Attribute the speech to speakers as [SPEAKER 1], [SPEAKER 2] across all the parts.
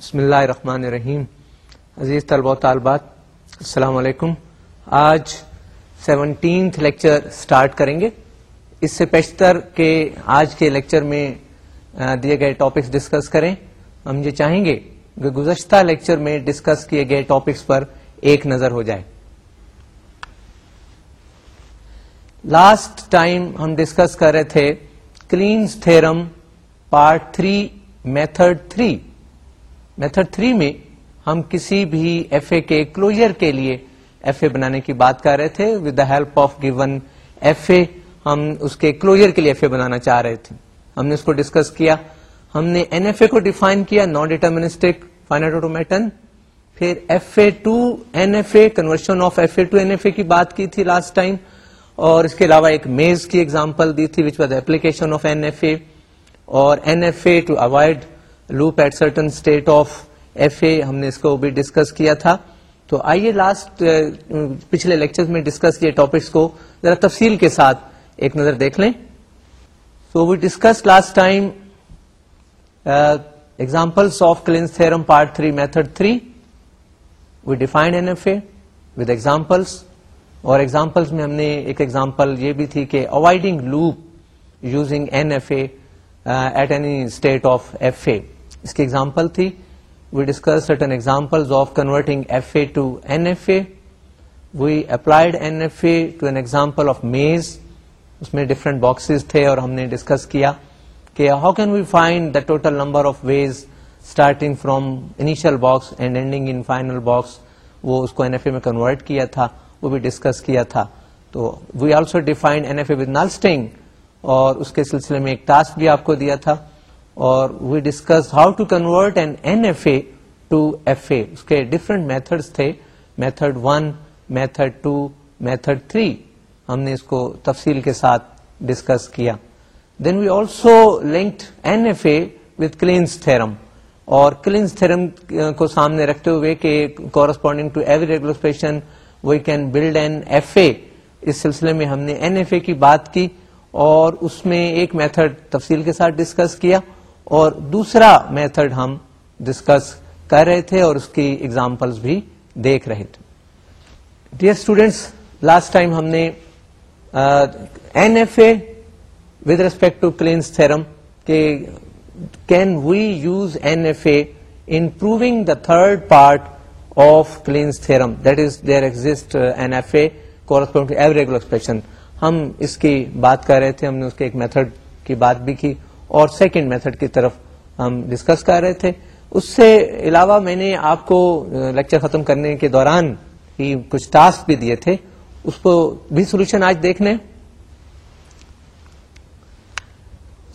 [SPEAKER 1] بسم اللہ الرحمن الرحیم. عزیز طلبہ و طالبات، السلام علیکم. آج سیونٹینتھ لیکچر سٹارٹ کریں گے. اس سے پیشتر کے آج کے لیکچر میں دیے گئے ٹاپکس ڈسکس کریں. ہم یہ چاہیں گے کہ گزشتہ لیکچر میں ڈسکس کیے گئے ٹاپکس پر ایک نظر ہو جائے. لاسٹ ٹائم ہم ڈسکس کر رہے تھے Kleene's theorem part three method three method three میں ہم کسی بھی ایف اے کے کلوجر کے لیے ایف اے بنانے کی بات کر رہے تھے. With the help of given F A ہم اس کے کلوجر کے لیے ایف اے بنانا چاہ رہے تھے. ہم نے اس کو ڈسکس کیا. ہم نے این ایف اے کو ڈیفائن کیا. نان ڈیٹرمنسٹک فائنل آٹومیٹن پھر F A to N F A conversion of F A to N F A کی بات کی تھی لاسٹ ٹائم اور اس کے علاوہ ایک میز کی ایگزامپل دی تھی which was application of N F A اور N F A to avoid loop at certain state of F A ہم نے اس کو بھی ڈسکس کیا تھا۔ تو آئیے لاسٹ uh, پچھلے لیکچر میں ڈسکس کیے ٹاپکس کو۔ ذرا تفصیل کے ساتھ ایک نظر دیکھ لیں۔ So we discuss last time examples of Kleene's theorem part three method three we defined N F A with examples اور ایگزامپلس میں ہم نے ایک ایگزامپل یہ بھی تھی کہ avoiding loop using N F A at any state of F A اس کی ایگزامپل تھی۔ We discuss certain example of converting F A to N F A we applied N F A to an example of maze اس میں different boxes تھے اور ہم نے discuss کیا کہ how can we find the total number of ways starting from initial box and ending in final box وہ اس کو این ایف اے میں کنورٹ کیا تھا، وہ بھی ڈسکس کیا تھا۔ تو we also defined N F A with null string اور اس کے سلسلے میں ایک ٹاسک بھی آپ کو دیا تھا۔ اور we discuss how to convert N N F A to F A اس کے ڈفرنٹ میتھڈ تھے. Method one method two method three ہم نے اس کو تفصیل کے ساتھ ڈسکس کیا. Then we also linked N F A with Kleene's theorem اور کلینس تھرم کو سامنے رکھتے ہوئے کہ corresponding to every regular we can build N F A اس سلسلے میں ہم نے این ایف اے کی بات کی اور اس میں ایک میتھڈ تفصیل کے ساتھ ڈسکس کیا. اور دوسرا میتھڈ ہم ڈسکس کر رہے تھے اور اس کی ایگزامپلس بھی دیکھ رہے تھے۔ ڈیئر اسٹوڈینٹس لاسٹ ٹائم ہم نے N F A with respect to Kleene's theorem کہ can we use N F A in proving the third part of Kleene's theorem that is there exist N F A correspond to expression ہم اس کی بات کر رہے تھے، ہم نے اس کے ایک میتھڈ کی بات بھی کی۔ اور سیکنڈ میتھڈ کی طرف ہم ڈسکس کر رہے تھے۔ اس سے علاوہ میں نے آپ کو لیکچر ختم کرنے کے دوران ہی کچھ ٹاسک بھی دیے تھے۔ اس کو بھی سولوشن آج دیکھنے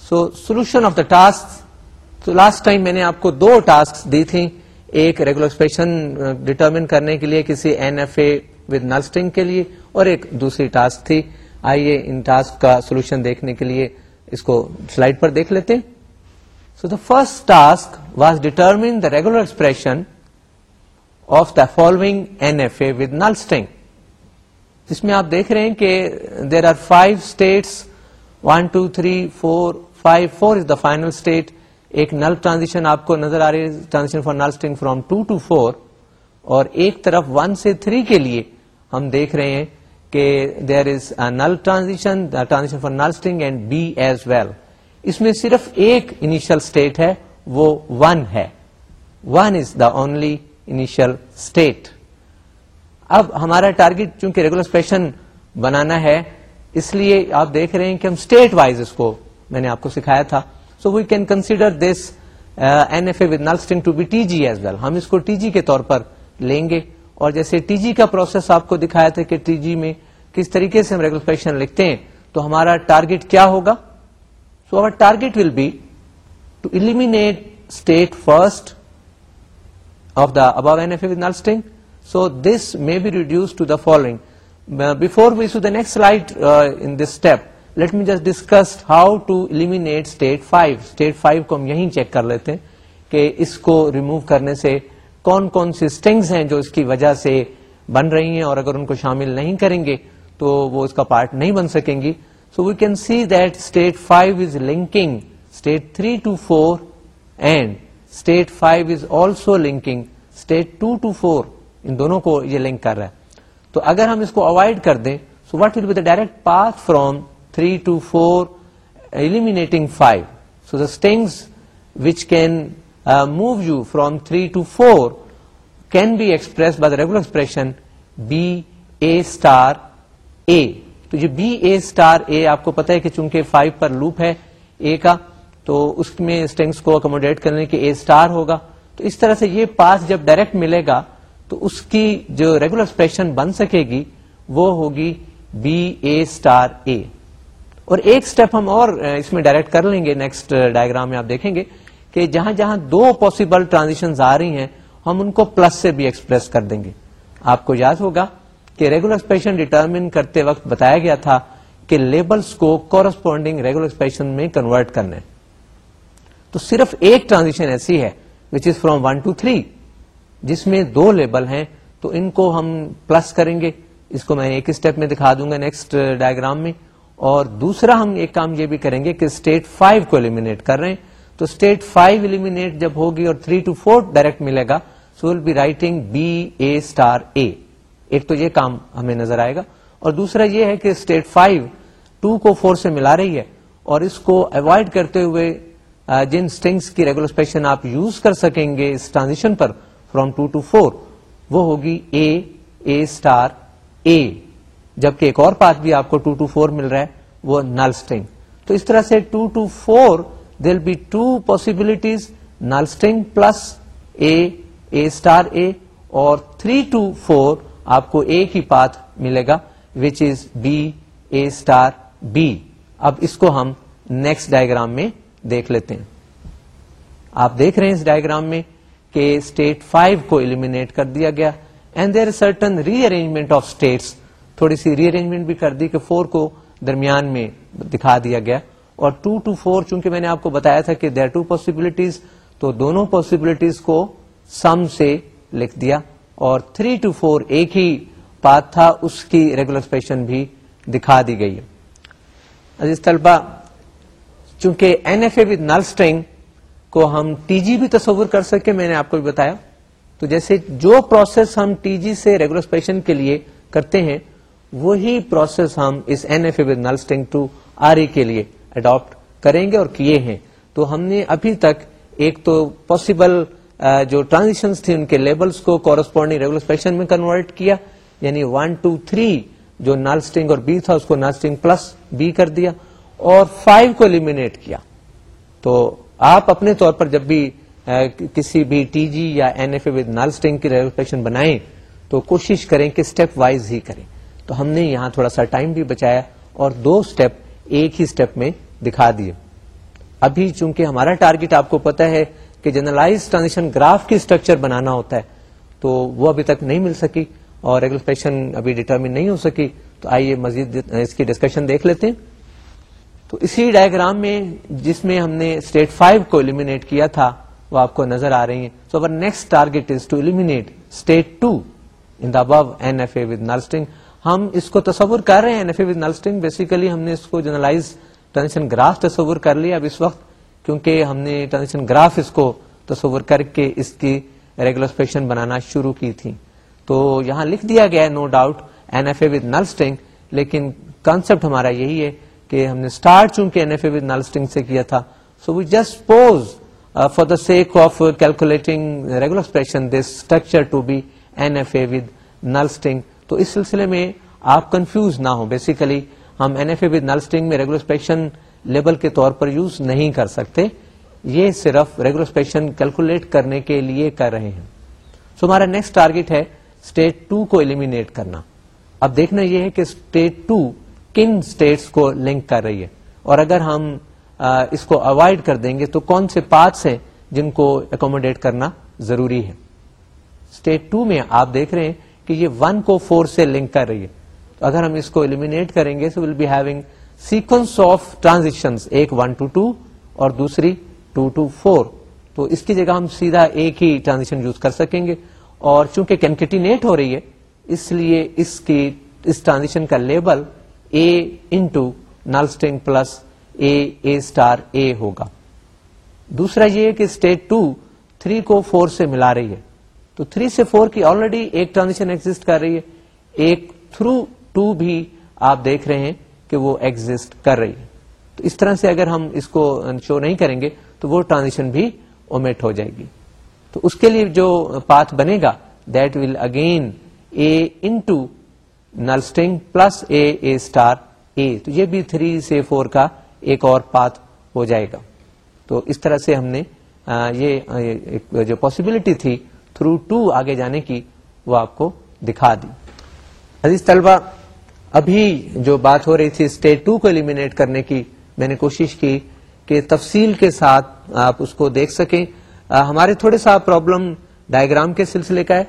[SPEAKER 1] so solution of the task تو لاسٹ ٹائم میں نے آپ کو دو ٹاسک دی تھی ایک ریگولر ایکسپریشن ڈٹرمن کرنے کے لیے کسی N F A with null string کے لیے اور ایک دوسری ٹاسک تھی۔ آئیے ان ٹاسک کا سولوشن دیکھنے کے لیے۔ اس کو سلائڈ پر دیکھ لیتے so the first task was determine the regular expression of the following N F A with null string جس میں آپ دیکھ رہے ہیں کہ there are five states one two three four five four is the final state ایک null transition آپ کو نظر آ رہی ہے transition for null string from two to four اور ایک طرف ون سے تھری کے لیے ہم دیکھ رہے ہیں کہ there is null transition transition for null string and B as well اس میں صرف ایک انیشل اسٹیٹ ہے، وہ ون ہے۔ One is the only initial state اب ہمارا ٹارگیٹ چونکہ ریگولر اسپیشن بنانا ہے، اس لیے آپ دیکھ رہے ہیں کہ ہم اسٹیٹ وائز اس کو میں نے آپ کو سکھایا تھا۔ So we can consider this N F A with null string to be T G as well ہم اس کو ٹی جی کے طور پر لیں گے۔ اور جیسے ٹی جی کا پروسیس آپ کو دکھایا تھا کہ ٹی جی میں کس طریقے سے ہم ریگولر لکھتے ہیں، تو ہمارا ٹارگیٹ کیا ہوگا؟ So our target will be to eliminate state first of the above N F A null string so this may be reduced to the following before we so the next slide in this step let me just discuss how to eliminate state five state five کو ہم یہیں check کر لیتے ہیں کہ اس کو remove کرنے سے کون کون سی اسٹنگس ہیں جو اس کی وجہ سے بن رہی ہیں اور اگر ان کو شامل نہیں کریں گے تو وہ اس کا پارٹ نہیں بن سکیں گی۔ So we can see that state five is linking state three to four and state five is also linking state two to four ان دونوں کو یہ لنک کر رہا ہے۔ تو اگر ہم اس کو اوائڈ کر دیں so what will be the direct path from three to four eliminating five so the strings which can move you from three to four can be express by the regular expression B A star A تو یہ B اے star اے آپ کو پتا ہے کہ چونکہ five پر loop ہے اے کا، تو اس میں اسٹینگس کو اکوموڈیٹ کرنے کے اے اسٹار ہوگا. تو اس طرح سے یہ پاس جب ڈائریکٹ ملے گا، تو اس کی جو ریگولر ایکسپریشن بن سکے گی، وہ ہوگی بی اے اسٹار اے اور ایک اسٹیپ ہم اور اس میں ڈائریکٹ کر لیں گے نیکسٹ ڈائگرام میں آپ دیکھیں گے کہ جہاں جہاں دو پاسبل ٹرانزیکشن آ رہی ہیں، ہم ان کو پلس سے بھی ایکسپریس کر دیں گے. آپ کو یاد ہوگا کہ ریگولر ایکسپریشن ڈیٹرمن کرتے وقت بتایا گیا تھا کہ لیبلس کو کورسپونڈنگ ریگولر ایکسپریشن میں کنورٹ کرنا ہے۔ تو صرف ایک ٹرانزیکشن ایسی ہے which is from one to three جس میں دو لیبل ہیں، تو ان کو ہم پلس کریں گے۔ اس کو میں ایک اسٹیپ میں دکھا دوں گا نیکسٹ ڈائگرام میں۔ اور دوسرا ہم ایک کام یہ بھی کریں گے کہ اسٹیٹ فائیو کو ایلیمینیٹ کر رہے ہیں۔ تو اسٹیٹ فائیو ایلیمینیٹ جب ہوگی اور تھری ٹو فور ڈائریکٹ ملے گا so will be writing B A star A ایک تو یہ کام ہمیں نظر آئے گا اور دوسرا یہ ہے کہ اسٹیٹ فائیو ٹو کو فور سے ملا رہی ہے اور اس کو اوائڈ کرتے ہوئے جن اسٹنگس کی ریگولر اسپیشن آپ یوز کر سکیں گے اس ٹرانزیشن پر فرام ٹو ٹو فور وہ ہوگی اے اے اسٹار اے جبکہ ایک اور پاتھ بھی آپ کو ٹو ٹو فور مل رہا ہے، وہ نل اسٹنگ تو اس طرح سے two to four will be two possibilities null string plus A A star A اور تھری ٹو فور آپ کو ایک ہی پاتھ ملے گا which is B A star B اب اس کو ہم نیکسٹ ڈائگرام میں دیکھ لیتے ہیں۔ آپ دیکھ رہے ہیں اس ڈائگرام میں کہ اسٹیٹ فائیو کو ایلیمینیٹ کر دیا گیا and there certain rearrangement of states تھوڑی سی ری ارینجمنٹ بھی کر دی کہ فور کو درمیان میں دکھا دیا گیا۔ اور ٹو ٹو فور چونکہ میں نے آپ کو بتایا تھا کہ دیر ٹو پاسبلٹیز تو دونوں پاسبلٹیز کو سم سے لکھ دیا۔ اور تھری ٹو فور ایک ہی پاتھ تھا، اس کی ریگولر اسپیشن بھی دکھا دی گئی عزیز طلبہ، چونکہ N F A with null string کو ہم ٹی جی بھی تصور کر سکے، میں نے آپ کو بھی بتایا۔ تو جیسے جو پروسیس ہم ٹی جی سے ریگولر اسپیشن کے لیے کرتے ہیں، وہی پروسیس ہم اس N F A with null string to R کے لیے اڈاپٹ کریں گے اور کیے ہیں۔ تو ہم نے ابھی تک ایک تو پاسبل جو ٹرانزیکشن تھے، ان کے لیبلس کو کورسپونڈنگ ریگولر اسپیشن میں کنورٹ کیا یعنی ون ٹو تھری جو نال اسٹنگ اور بی تھا، اس کو نال اسٹنگ پلس بی کر دیا اور فائیو کو ایلیمینیٹ کیا۔ تو آپ اپنے طور پر جب بھی کسی بھی ٹی جی یا N F A with null string کی ریگولر بنائیں، تو کوشش کریں کہ اسٹیپ وائز ہی کریں۔ تو ہم نے یہاں تھوڑا سا ٹائم بھی بچایا اور دو اسٹیپ ایک ہی اسٹیپ میں دکھا دیے۔ ابھی چونکہ ہمارا ٹارگیٹ آپ کو پتا ہے کہ جنرلائز ٹرانزیکشن گراف کی اسٹرکچر بنانا ہوتا ہے، تو وہ ابھی تک نہیں مل سکی اور ریگولسپیشن ابھی ڈیٹرمن نہیں ہو سکی، تو آئیے مزید اس کی ڈسکشن دیکھ لیتے ہیں۔ تو اسی ڈائگرام میں جس میں ہم نے اسٹیٹ فائیو کو ایلیمینیٹ کیا تھا، وہ آپ کو نظر آ رہی ہیں۔ So our next target is to eliminate state two in the above N F A with null string ہم اس کو تصور کر رہے ہیں N F A with null string basically ہم نے اس کو جنرلائز ٹرانزیکشن گراف تصور کر لیا۔ اب اس وقت کیونکہ ہم نے ٹرانزیکشن گراف اس کو تصور کر کے اس کی ریگولرسپیکشن بنانا شروع کی تھی۔ تو یہاں لکھ دیا گیا no doubt N F A with null string لیکن کانسپٹ ہمارا یہی ہے کہ ہم نے اسٹارٹ چونکہ N F A with null string سے کیا تھا۔ So we just pause for the sake of calculating regular expression this structure to be N F A with null string تو اس سلسلے میں آپ کنفیوز نہ ہو بیسیکلی ہم N F A with null string میں ریگولر ایکسپریشن لیبل کے طور پر یوز نہیں کر سکتے، یہ صرف ریگولرسپیکشن کیلکولیٹ کرنے کے لیے کر رہے ہیں۔ سو ہمارا نیکسٹ ٹارگیٹ ہے اسٹیٹ ٹو کو ایلیمینیٹ کرنا۔ اب دیکھنا یہ ہے کہ اسٹیٹ ٹو کن اسٹیٹس کو لنک کر رہی ہے۔ اور اگر ہم اس کو اوائڈ کر دیں گے تو کون سے پارٹس ہیں جن کو اکوموڈیٹ کرنا ضروری ہے۔ اسٹیٹ ٹو میں آپ دیکھ رہے ہیں کہ یہ ون کو فور سے لنک کر رہی ہے۔ تو اگر ہم اس کو ایلیمینیٹ کریں گے تو will be having sequence of transaction ایک ون ٹو ٹو اور دوسری ٹو ٹو فور تو اس کی جگہ ہم سیدھا ایک ہی ٹرانزیکشن یوز کر سکیں گے اور چونکہ کینکٹینیٹ ہو رہی ہے، اس لیے اس کی، اس ٹرانزیکشن کا label A into null string plus A A star A ہوگا۔ دوسرا یہ کہ اسٹیٹ ٹو تھری کو فور سے ملا رہی ہے۔ تو تھری سے فور کی آلریڈی ایک ٹرانزیکشن ایگزٹ کر رہی ہے۔ ایک تھرو ٹو بھی آپ دیکھ رہے ہیں۔ کہ وہ ایگزٹ کر رہی ہے تو اس طرح سے اگر ہم اس کو شو نہیں کریں گے، تو وہ ٹرانزیکشن بھی اومیٹ ہو جائے گی۔ تو اس کے لیے جو پاتھ بنے گا that will again A into null string plus A A star A تو یہ بھی تھری سے فور کا ایک اور پاتھ ہو جائے گا۔ تو اس طرح سے ہم نے یہ جو پاسبلٹی تھی تھرو ٹو آگے جانے کی وہ آپ کو دکھا دی۔ عزیز طلبہ ابھی جو بات ہو رہی تھی اسٹیٹ ٹو کو ایلیمینیٹ کرنے کی، میں نے کوشش کی کہ تفصیل کے ساتھ آپ اس کو دیکھ سکیں۔ ہمارے تھوڑے سا پرابلم ڈائگرام کے سلسلے کا ہے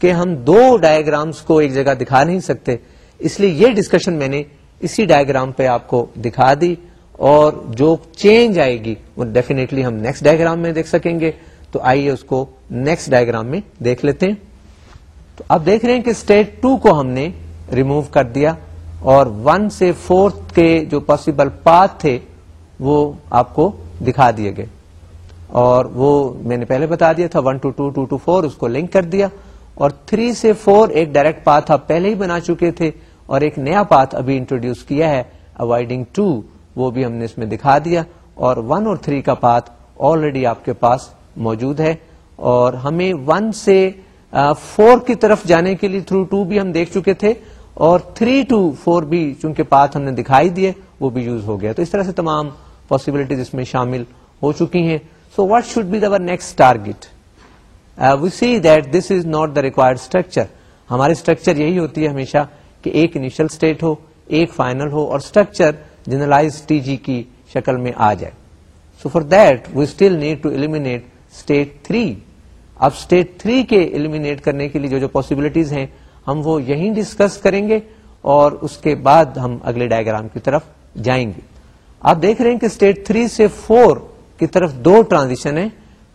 [SPEAKER 1] کہ ہم دو ڈائگرامس کو ایک جگہ دکھا نہیں سکتے۔ اس لیے یہ ڈسکشن میں نے اسی ڈائگرام پہ آپ کو دکھا دی اور جو چینج آئے گی، وہ ڈیفینیٹلی ہم نیکسٹ ڈائگرام میں دیکھ سکیں گے۔ تو آئیے اس کو نیکسٹ ڈائگرام میں دیکھ لیتے ہیں۔ تو آپ دیکھ رہے ہیں کہ اسٹیٹ ٹو کو ہم نے ریموو کر دیا۔ اور ون سے فورتھ کے جو پاسبل پاتھ تھے، وہ آپ کو دکھا دیے گئے۔ اور وہ میں نے پہلے بتا دیا تھا، one to two two to four, اس کو لنک کر دیا۔ اور تھری سے فور ایک ڈائریکٹ پاتھ آپ پہلے ہی بنا چکے تھے، اور ایک نیا پاتھ ابھی انٹروڈیوس کیا ہے اوائڈنگ ٹو وہ بھی ہم نے اس میں دکھا دیا۔ اور ون اور تھری کا پاتھ آلریڈی آپ کے پاس موجود ہے۔ اور ہمیں ون سے فور کی طرف جانے کے لیے تھرو ٹو بھی ہم دیکھ چکے تھے۔ اور تھری ٹو فور بھی چونکہ پاتھ ہم نے دکھائی دیے، وہ بھی یوز ہو گیا۔ تو اس طرح سے تمام پاسبلٹیز اس میں شامل ہو چکی ہیں۔ So what should be the next target we see that this is not the required structure ہماری اسٹرکچر یہی ہوتی ہے ہمیشہ کہ ایک انیشل اسٹیٹ ہو، ایک فائنل ہو اور اسٹرکچر جنرلائز ٹی جی کی شکل میں آ جائے۔ So for that we still need to eliminate state three اب اسٹیٹ تھری کے ایلیمینیٹ کرنے کے لیے جو جو پاسبلٹیز ہیں ہم وہ یہیں ڈسکس کریں گے اور اس کے بعد ہم اگلے ڈائگرام کی طرف جائیں گے۔ آپ دیکھ رہے ہیں کہ اسٹیٹ تھری سے فور کی طرف دو ٹرانزیشن ہیں۔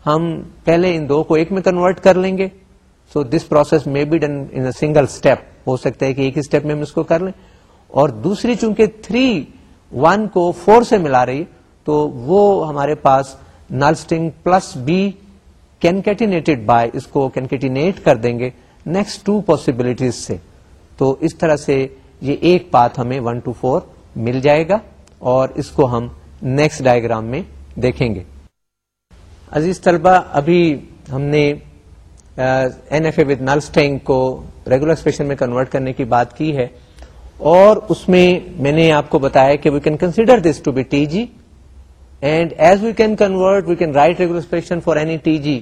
[SPEAKER 1] ہم پہلے ان دو کو ایک میں کنورٹ کر لیں گے۔ سو دس پروسیس میں be done in single step ہو سکتا ہے کہ ایک ہی اسٹیپ میں ہم اس کو کر لیں۔ اور دوسری چونکہ تھری ون کو فور سے ملا رہی تو وہ ہمارے پاس null string plus B concatenated by اس کو کینکیٹینیٹ کر دیں گے۔ نیکسٹ ٹو پاسبلٹیز سے، تو اس طرح سے یہ ایک پاتھ ہمیں ون ٹو فور مل جائے گا اور اس کو ہم نیکسٹ ڈائگرام میں دیکھیں گے۔ عزیز طلبہ، ابھی ہم نے N F A with null string کو ریگولر ایکسپریشن میں کنورٹ کرنے کی بات کی ہے اور اس میں میں نے آپ کو بتایا کہ we can consider this to be T G and as we can convert we can write regular expression for any T G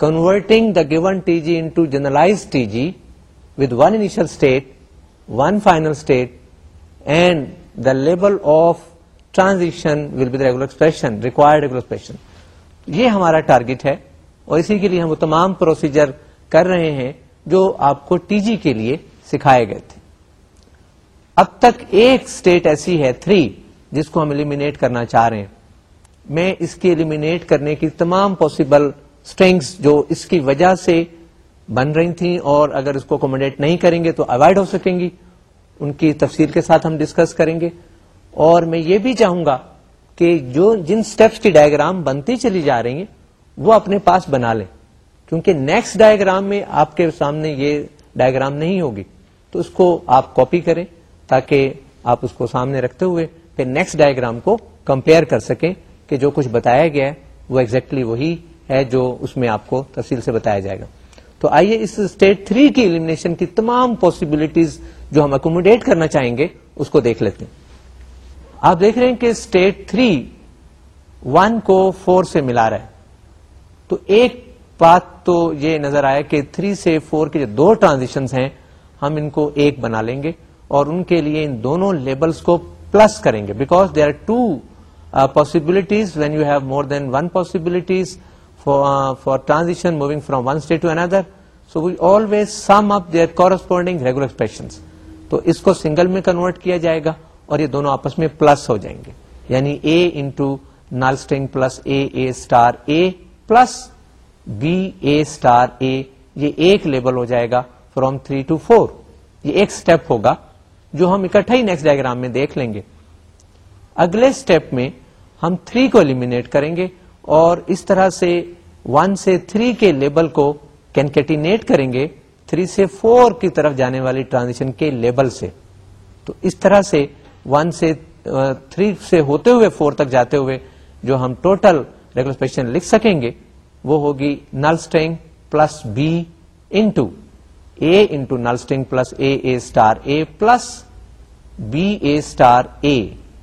[SPEAKER 1] converting the given T G into generalize T G with one initial state one final state and the level of transaction will be regular expression required regular expression یہ ہمارا target ہے اور اسی کے لیے ہم وہ تمام پروسیجر کر رہے ہیں جو آپ کو ٹی جی کے لیے سکھائے گئے تھے۔ اب تک ایک اسٹیٹ ایسی ہے تھری جس کو ہم ایلیمینیٹ کرنا چاہ رہے ہیں۔ میں اس کی ایلیمینیٹ کرنے کی تمام پاسبل اسٹرینگس جو اس کی وجہ سے بن رہی تھیں اور اگر اس کو اکوموڈیٹ نہیں کریں گے تو اوائڈ ہو سکیں گی۔ ان کی تفصیل کے ساتھ ہم ڈسکس کریں گے۔ اور میں یہ بھی چاہوں گا کہ جو جن سٹیپس کی ڈائگرام بنتی چلی جا رہی ہیں، وہ اپنے پاس بنا لیں۔ کیونکہ نیکسٹ ڈائگرام میں آپ کے سامنے یہ ڈائگرام نہیں ہوگی۔ تو اس کو آپ کاپی کریں تاکہ آپ اس کو سامنے رکھتے ہوئے پھر نیکسٹ ڈائگرام کو کمپیئر کر سکیں کہ جو کچھ بتایا گیا ہے، وہ ایگزیکٹلی وہی ہے جو اس میں آپ کو تفصیل سے بتایا جائے گا۔ تو آئیے اس اسٹیٹ تھری کی ایلیمنیشن کی تمام پاسبلٹیز جو ہم اکوموڈیٹ کرنا چاہیں گے، اس کو دیکھ لیتے ہیں۔ آپ دیکھ رہے ہیں کہ اسٹیٹ تھری ون کو فور سے ملا رہا ہے۔ تو ایک بات تو یہ نظر آیا کہ تھری سے فور کے جو دو ٹرانزیشن ہیں، ہم ان کو ایک بنا لیں گے اور ان کے لیے ان دونوں لیبلس کو پلس کریں گے۔ Because they are two possibilities when you have more than one possibilities for transition moving from one state to another so we always sum up their corresponding regular expression تو اس کو single میں convert کیا جائے گا اور یہ دونوں آپس میں پلس ہو جائیں گے. یعنی A into null string plus A A star A plus B A star A یہ ایک لیبل ہو جائے گا فروم تھری ٹو فور یہ ایک اسٹیپ ہوگا جو ہم اکٹھا ہی نیکسٹ ڈائگرام میں دیکھ لیں گے. اگلے اسٹیپ میں ہم تھری کو ایلیمینیٹ کریں گے اور اس طرح سے ون سے تھری کے لیبل کو کینکیٹینیٹ کریں گے، تھری سے فور کی طرف جانے والی ٹرانزیشن کے لیبل سے۔ تو اس طرح سے ون سے تھری سے ہوتے ہوئے فور تک جاتے ہوئے جو ہم ٹوٹل ریگولسپیکشن لکھ سکیں گے، وہ ہوگی null string plus B into A into null string plus A A star A plus B A star A.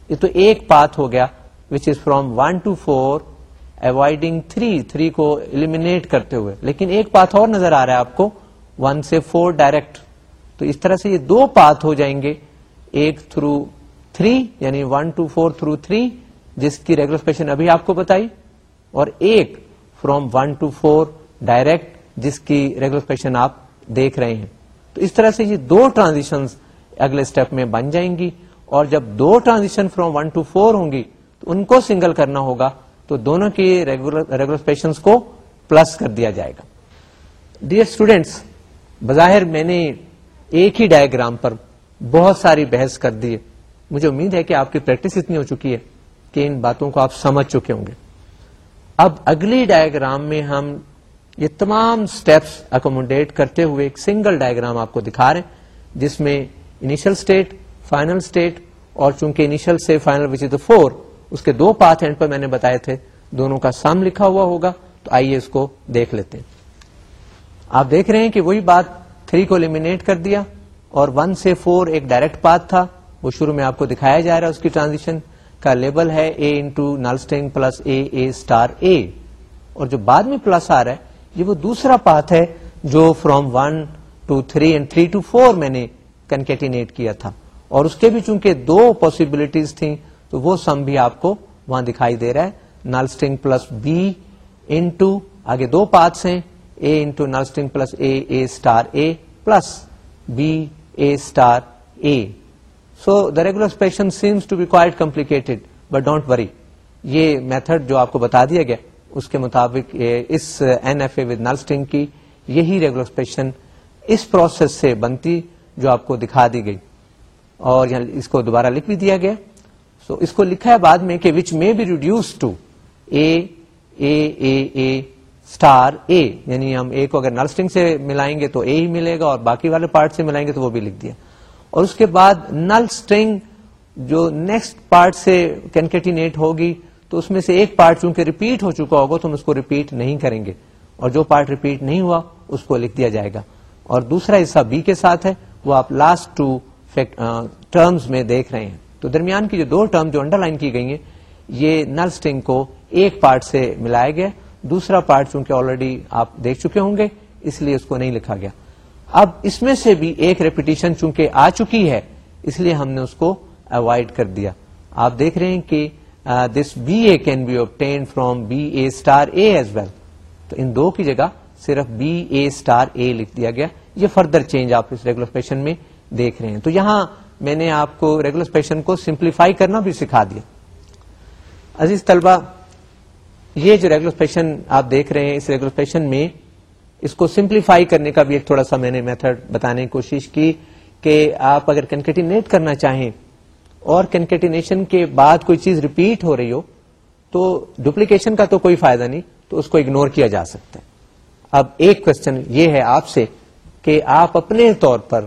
[SPEAKER 1] یہ تو ایک پاتھ ہو گیا which is from one to four avoiding three three کو ایلیمینیٹ کرتے ہوئے۔ لیکن ایک پاتھ اور نظر آ رہا ہے آپ کو۔ ون سے فور ڈائریکٹ تو اس طرح سے یہ دو پاتھ ہو جائیں گے۔ ایک تھرو تھری یعنی one to four through three جس کی ریگولرسپیکشن ابھی آپ کو بتائی۔ اور ایک from one to four direct جس کی ریگولرسپیکشن آپ دیکھ رہے ہیں۔ تو اس طرح سے یہ دو ٹرانزیشن اگلے اسٹیپ میں بن جائیں گی۔ اور جب دو transition from one to four ہوں گی، تو ان کو سنگل کرنا ہوگا۔ تو دونوں کی ریگولر کو پلس کر دیا جائے گا۔ ڈیئر اسٹوڈینٹس بظاہر میں نے ایک ہی ڈائگرام پر بہت ساری بحث کر دی مجھے امید ہے کہ آپ کی پریکٹس اتنی ہو چکی ہے کہ ان باتوں کو آپ سمجھ چکے ہوں گے۔ اب اگلی ڈائگرام میں ہم یہ تمام سٹیپس اکوموڈیٹ کرتے ہوئے ایک سنگل ڈائگرام آپ کو دکھا رہے ہیں، جس میں انیشل اسٹیٹ فائنل اسٹیٹ اور چونکہ انیشل سے final which is the four اس کے دو پاتھ اینڈ پر میں نے بتائے تھے، دونوں کا سام لکھا ہوا ہوگا، تو آئیے اس کو دیکھ لیتے ہیں۔ آپ دیکھ رہے ہیں کہ وہی بات تھری کو ایلیمینیٹ کر دیا اور ون سے فور ایک ڈائریکٹ پاتھ تھا۔ وہ شروع میں آپ کو دکھایا جا رہا ہے اس کی ٹرانزیشن کا لیبل ہے a into null string plus a a star a اور جو بعد میں پلس آ رہا ہے، یہ وہ دوسرا پاتھ ہے جو from one two three and three two four میں نے کنکیٹینیٹ کیا تھا۔ اور اس کے بھی چونکہ دو پاسبلٹیز تھیں تو وہ سم بھی آپ کو وہاں دکھائی دے رہا ہے۔ نلسٹنگ پلس بی انٹو آگے دو پاتھس ہیں۔ A into null string plus a a star a plus b a star a so the regular expression seems to be quite complicated but don't worry یہ میتھڈ جو آپ کو بتا دیا گیا، اس کے مطابق اس N F A with null string کی یہی ریگولر اسپیشن اس پروسیس سے بنتی جو آپ کو دکھا دی گئی۔ اور یعنی اس کو دوبارہ لکھ بھی دیا گیا۔ سو اس کو لکھا ہے بعد میں کہ وچ میں be reduced to a a a a star a یعنی ہم اے کو اگر نلسٹنگ سے ملائیں گے تو اے ہی ملے گا اور باقی والے پارٹ سے ملائیں گے تو وہ بھی لکھ دیا۔ اور اس کے بعد نل اسٹرنگ جو نیکسٹ پارٹ سے کینکیٹینیٹ ہوگی تو اس میں سے ایک پارٹ چونکہ ریپیٹ ہو چکا ہوگا تو ہم اس کو ریپیٹ نہیں کریں گے۔ اور جو پارٹ ریپیٹ نہیں ہوا اس کو لکھ دیا جائے گا۔ اور دوسرا حصہ بی کے ساتھ ہے، وہ آپ لاسٹ ٹو ٹرمز میں دیکھ رہے ہیں۔ تو درمیان کی جو دو ٹرم جو انڈر لائن کی گئی ہیں، یہ نل اسٹنگ کو ایک پارٹ سے ملایا گیا، دوسرا پارٹ چونکہ آلریڈی آپ دیکھ چکے ہوں گے، اس لیے اس کو نہیں لکھا گیا۔ اب اس میں سے بھی ایک ریپیٹیشن چونکہ آ چکی ہے، اس لیے ہم نے اس کو اوائڈ کر دیا۔ آپ دیکھ رہے ہیں کہ this b a can be obtained from b a star a as well تو ان دو کی جگہ صرف بی اے اسٹار اے لکھ دیا گیا۔ یہ فردر چینج آپ اس ریگولر میں دیکھ رہے ہیں۔ تو یہاں میں نے آپ کو ریگولر کو سمپلیفائی کرنا بھی سکھا دیا۔ عزیز طلبہ، یہ جو ریگولر آپ دیکھ رہے ہیں، اس ریگولر میں اس کو سمپلیفائی کرنے کا بھی ایک تھوڑا سا میں نے میتھڈ بتانے کی کوشش کی کہ آپ اگر کنکیٹینیٹ کرنا چاہیں اور کنکیٹینیشن کے بعد کوئی چیز ریپیٹ ہو رہی ہو، تو ڈپلیکیشن کا تو کوئی فائدہ نہیں، تو اس کو اگنور کیا جا سکتا ہے۔ اب ایک کوشچن یہ ہے آپ سے کہ آپ اپنے طور پر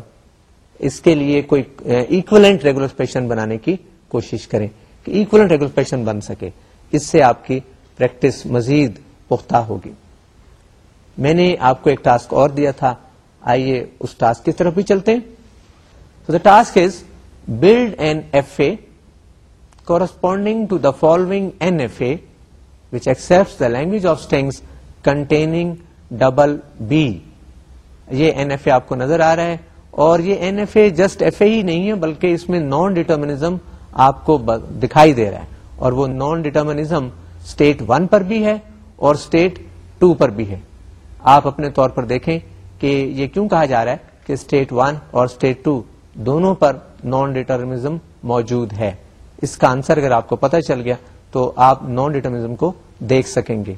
[SPEAKER 1] اس کے لیے کوئی ایکولنٹ ریگولرسپیشن بنانے کی کوشش کریں کہ ایکولنٹ ریگولرسپیشن بن سکے۔ اس سے آپ کی پریکٹس مزید پختہ ہوگی۔ میں نے آپ کو ایک ٹاسک اور دیا تھا۔ آئیے اس ٹاسک کی طرف بھی چلتے ہیں۔ The task is build N F A corresponding to the following N F A which accept the language of strings containing double b یہ این ایف اے آپ کو نظر آ رہا ہے۔ اور یہ N F A just F A ہی نہیں ہے، بلکہ اس میں نان ڈیٹرمنیزم آپ کو دکھائی دے رہا ہے۔ اور وہ نان ڈیٹرمنیزم اسٹیٹ ون پر بھی ہے اور اسٹیٹ ٹو پر بھی ہے۔ آپ اپنے طور پر دیکھیں کہ یہ کیوں کہا جا رہا ہے کہ اسٹیٹ ون اور اسٹیٹ ٹو دونوں پر نان ڈیٹرمزم موجود ہے۔ اس کا آنسر اگر آپ کو پتہ چل گیا تو آپ نان ڈیٹرمزم کو دیکھ سکیں گے۔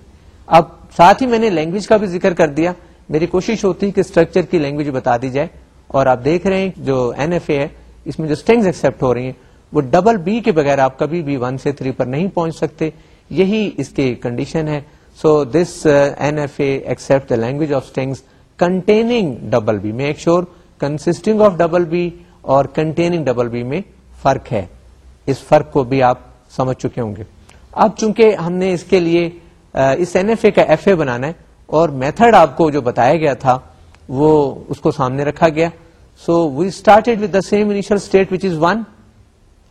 [SPEAKER 1] اب ساتھ ہی میں نے لینگویج کا بھی ذکر کر دیا۔ میری کوشش ہوتی ہے کہ اسٹرکچر کی لینگویج بتا دی جائے۔ اور آپ دیکھ رہے ہیں جو این ایف اے ہے، اس میں جو اسٹینگز ایکسپٹ ہو رہی ہیں، وہ ڈبل بی کے بغیر آپ کبھی بھی ون سے تھری پر نہیں پہنچ سکتے۔ یہی اس کی کنڈیشن ہے۔ So this N F A accept the language of strings containing double B make sure consisting of double B اور کنٹیننگ ڈبل بی میں فرق ہے۔ اس فرق کو بھی آپ سمجھ چکے ہوں گے۔ اب چونکہ ہم نے اس کے لیے uh, اس این ایف اے کا ایف اے بنانا ہے اور میتھڈ آپ کو جو بتایا گیا تھا وہ اس کو سامنے رکھا گیا۔ So we started with the same initial state which is one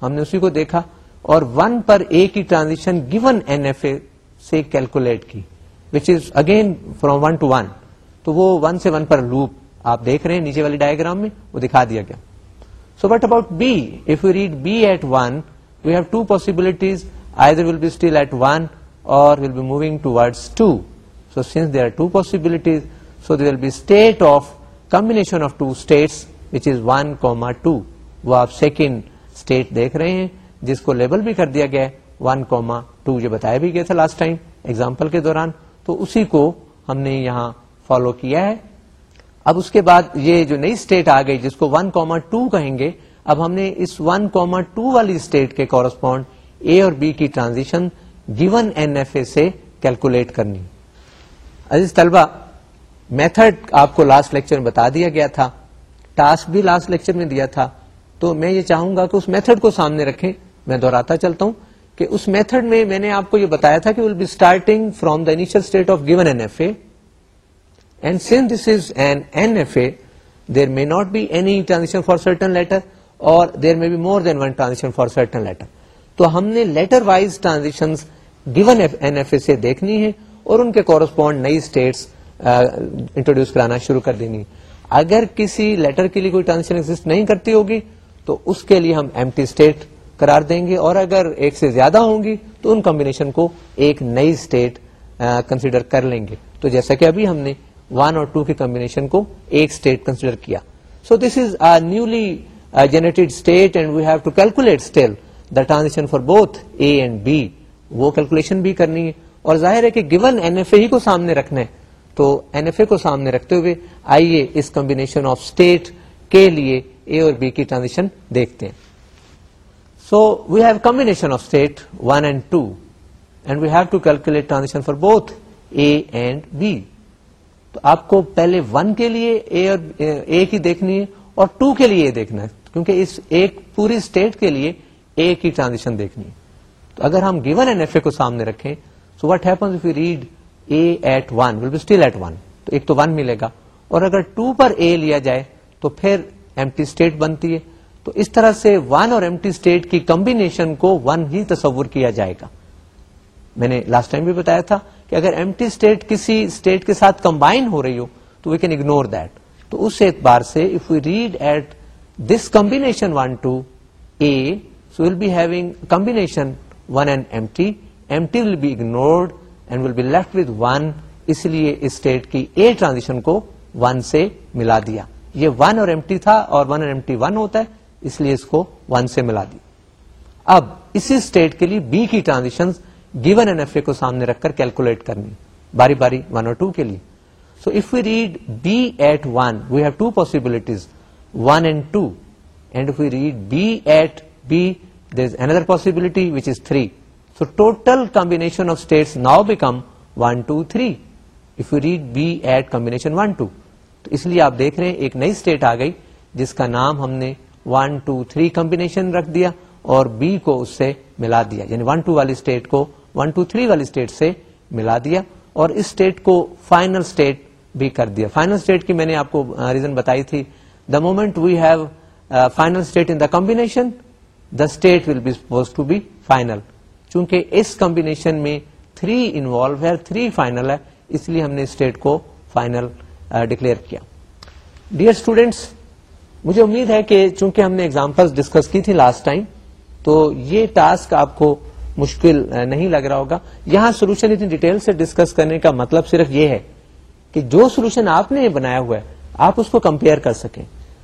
[SPEAKER 1] ہم نے اسی کو دیکھا اور ون پر اے کی transaction given N F A سے کیلکولیٹ کی which is again from one to one تو وہ ون سے ون پر لوپ آپ دیکھ رہے ہیں، نیچے والی ڈائگرام میں، وہ دکھا دیا گیا۔ So what about b if you read b at one we have two possibilities I will be still at one or will be moving toward two so since there are two possibilities so there will be state of combination of two states which is one comma two وہ آپ second state دیکھ رہے ہیں، جس کو label بھی کر دیا گیا ون کوما ٹو یہ بتایا بھی گیا تھا لاسٹ ٹائم ایگزامپل کے دوران. تو اسی کو ہم نے یہاں فالو کیا ہے۔ اب اس کے بعد یہ جو نئی اسٹیٹ آ گئی، جس کو ون کوما ٹو کہیں گے، اب ہم نے اس ون کوما ٹو والی اسٹیٹ کے کورسپونڈ اے اور بی کی transition given N F A سے کیلکولیٹ کرنی۔ عزیز طلبہ میتھڈ آپ کو لاسٹ لیکچر میں بتا دیا گیا تھا۔ ٹاسک بھی لاسٹ لیکچر میں دیا تھا۔ تو میں یہ چاہوں گا کہ اس میتھڈ کو سامنے رکھیں۔ میں دہراتا چلتا ہوں کہ اس میتھڈ میں میں نے آپ کو یہ بتایا تھا کہ will be starting from the initial state of given N F A and since this is N N F A there may not be any transaction for certain letter اور there may be more than one transaction for certain letter تو ہم نے letter wise transaction given N F A سے دیکھنی ہے اور ان کے کورسپونڈ نئی اسٹیٹس انٹروڈیوس کرانا شروع کر دینی۔ اگر کسی لیٹر کے لیے کوئی ٹرانزیکشن ایگزٹ نہیں کرتی ہوگی، تو اس کے لیے ہم ایم ٹی اسٹیٹ قرار دیں گے۔ اور اگر ایک سے زیادہ ہوں گی، تو ان کمبینیشن کو ایک نئی اسٹیٹ کنسیڈر کر لیں گے۔ تو جیسا کہ ابھی ہم نے ون اور ٹو کی کمبینیشن کو ایک اسٹیٹ کنسیڈر کیا۔ So this is newly generated state and we have to calculate still the transaction for both a and b وہ کیلکولیشن بھی کرنی ہے۔ اور ظاہر ہے کہ گیون این ایف اے ہی کو سامنے رکھنا ہے۔ تو این ایف اے کو سامنے رکھتے ہوئے آئیے اس کمبینیشن آف اسٹیٹ کے لیے اے اور بی کی ٹرانزیکشن دیکھتے ہیں۔ So we have combination of state one and two and we have to calculate transaction for both a and b تو آپ کو پہلے ون کے لیے اے اور اے کی دیکھنی ہے اور ٹو کے لیے دیکھنا ہے کیونکہ اس ایک پوری اسٹیٹ کے لیے اے کی ٹرانزیکشن دیکھنی ہے۔ تو اگر ہم گیون این ایف اے کو سامنے رکھیں so what happen you read a at one will be still at one تو ایک تو ون ملے گا۔ اور اگر ٹو پر اے لیا جائے تو پھر ایم ٹی اسٹیٹ بنتی ہے۔ تو اس طرح سے ون اور ایم ٹی اسٹیٹ کی کمبینیشن کو ون ہی تصور کیا جائے گا۔ میں نے لاسٹ ٹائم بھی بتایا تھا کہ اگر ایم ٹی اسٹیٹ کسی اسٹیٹ کے ساتھ کمبائن ہو رہی ہو تو وی کین اگنور دیٹ تو اس اعتبار سے if you read at this combination one two a so will be having combination one and empty empty will be ignored and will be left with one اس لیے state کی a transaction کو one سے ملا دیا یہ one اور empty تھا اور ون اور ایم ٹی ون ہوتا ہے اس لیے اس کو ون سے ملا دیا اب اسی اسٹیٹ کے لیے بی کی transaction given N F A کو سامنے رکھ کر کیلکولیٹ کرنی باری باری ون اور ٹو کے لیے so if you read b at one we have two possibilities one and two and if read b at b there is another possibility which is three so total combination of states now become one two three if you read b at combination one two تو اس لیے آپ دیکھ رہے ہیں ایک نئی state آ گئی جس کا نام ہم نے ون ٹو تھری کمبینیشن رکھ دیا اور بی کو اس سے ملا دیا یعنی ون ٹو والی اسٹیٹ کو ون ٹو تھری والی اسٹیٹ سے ملا دیا اور اس اسٹیٹ کو فائنل اسٹیٹ بھی کر دیا فائنل اسٹیٹ کی میں نے آپ کو ریزن بتائی تھی the moment we have final state in the combination the state will be suppose to be final چونکہ اس کمبینیشن میں تھری انوالو ہے تھری فائنل ہے، اس لیے ہم نے اسٹیٹ کو فائنل ڈکلیئر کیا۔ ڈیئر اسٹوڈینٹس مجھے امید ہے کہ چونکہ ہم نے ایگزامپل ڈسکس کی تھی لاسٹ ٹائم تو یہ ٹاسک آپ کو مشکل نہیں لگ رہا ہوگا۔ یہاں سولوشن اتنی ڈیٹیل سے ڈسکس کرنے کا مطلب صرف یہ ہے کہ جو سولوشن آپ نے بنایا ہوا ہے، آپ اس کو کمپیئر کر سکیں۔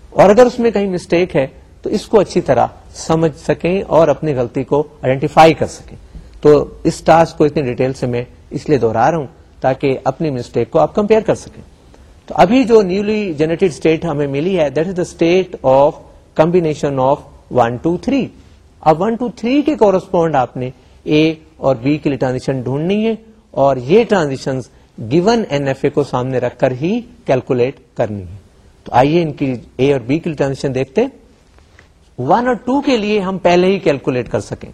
[SPEAKER 1] اور اگر اس میں کہیں مسٹیک ہے، تو اس کو اچھی طرح سمجھ سکیں اور اپنی غلطی کو آئیڈینٹیفائی کر سکیں۔ تو اس ٹاسک کو اتنی ڈیٹیل سے میں اس لیے دوہرا رہا ہوں تاکہ اپنی مسٹیک کو آپ کمپیئر کر سکیں۔ تو ابھی جو نیولی جنریٹڈ اسٹیٹ ہمیں ملی ہے that is the state of combination of one two three اب ون ٹو تھری کے کورسپونڈ آپ نے اے اور بی کی ٹرانزیکشن ڈھونڈنی ہے اور یہ transition given N F A کو سامنے رکھ کر ہی کیلکولیٹ کرنی ہے۔ تو آئیے ان کی اے اور بی کی ٹرانزیشن دیکھتے ون اور ٹو کے لیے ہم پہلے ہی کیلکولیٹ کر سکیں۔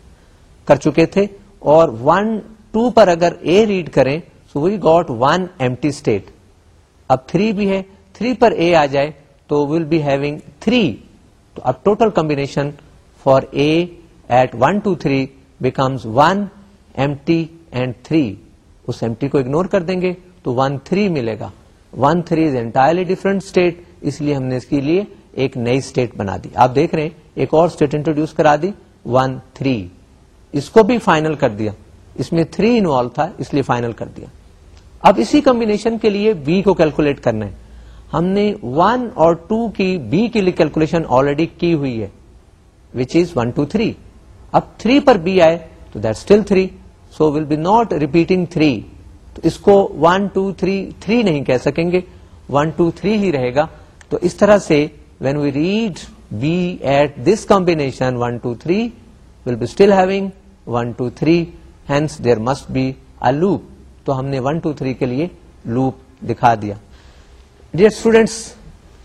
[SPEAKER 1] کر چکے تھے اور ون ٹو پر اگر اے ریڈ کریں so we got one empty state اب تھری بھی ہے۔ تھری پر اے آ جائے تو ول بی ہیونگ تھری تو اب total combination for a at one two three becomes one empty and three us empty کو اگنور کر دیں گے تو ون تھری ملے گا۔ One three is entirely different state اس لیے ہم نے اس کے لیے ایک نئی اسٹیٹ بنا دی۔ آپ دیکھ رہے ہیں ایک اور اسٹیٹ انٹروڈیوس کرا دی ون تھری اس کو بھی فائنل کر دیا۔ اس میں تھری انوالو تھا، اس لیے فائنل کر دیا۔ اب اسی کمبینیشن کے لیے بی کو کیلکولیٹ کرنا ہے۔ ہم نے ون اور ٹو کی بی کے لیے کیلکولیشن آلریڈی کی ہوئی ہے which is one two three اب تھری پر بی آئے، تو that still three so will be not repeating three تو اس کو ون ٹو تھری تھری نہیں کہہ سکیں گے۔ ون ٹو تھری ہی رہے گا۔ تو اس طرح سے when we read b at this combination one two three will be still having one two three hence there must be a loop تو ہم نے ون ٹو تھری کے لیے لوپ دکھا دیا۔ ڈیئر اسٹوڈینٹس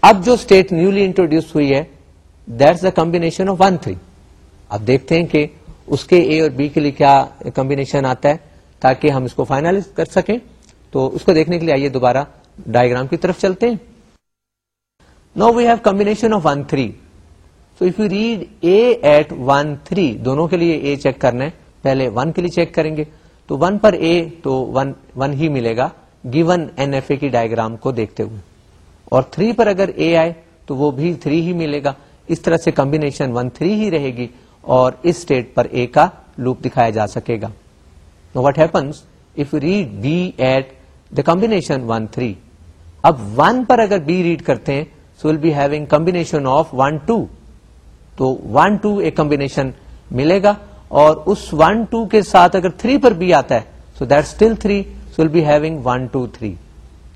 [SPEAKER 1] اب جو اسٹیٹ نیولی انٹروڈیوس ہوئی ہے that's the combination of one three اب دیکھتے ہیں کہ اس کے اے اور بی کے لیے کیا کمبینیشن آتا ہے تاکہ ہم اس کو فائنل کر سکیں۔ تو اس کو دیکھنے کے لیے آئیے دوبارہ ڈائگرام کی طرف چلتے ہیں۔ Now we have combination of one three so if you read a at one three دونوں کے لیے اے چیک کرنا ہے. پہلے ون کے لیے چیک کریں گے. تو ون پر اے تو ون ون ہی ملے گا. گیون این ایف اے کی ڈائگرام کو دیکھتے ہوئے. اور تھری پر اگر اے آئے، تو وہ بھی تھری ہی ملے گا. اس طرح سے کمبینیشن ون تھری ہی رہے گی اور اس اسٹیٹ پر اے کا لوپ دکھایا جا سکے گا. What happens if read b at the combination one three اب ون پر اگر بی ریڈ کرتے ہیں so will be having combination of one two تو ون ٹو ایک کمبینیشن ملے گا اور اس ون ٹو کے ساتھ اگر تھری پر بھی آتا ہے so that still three so will be having one two three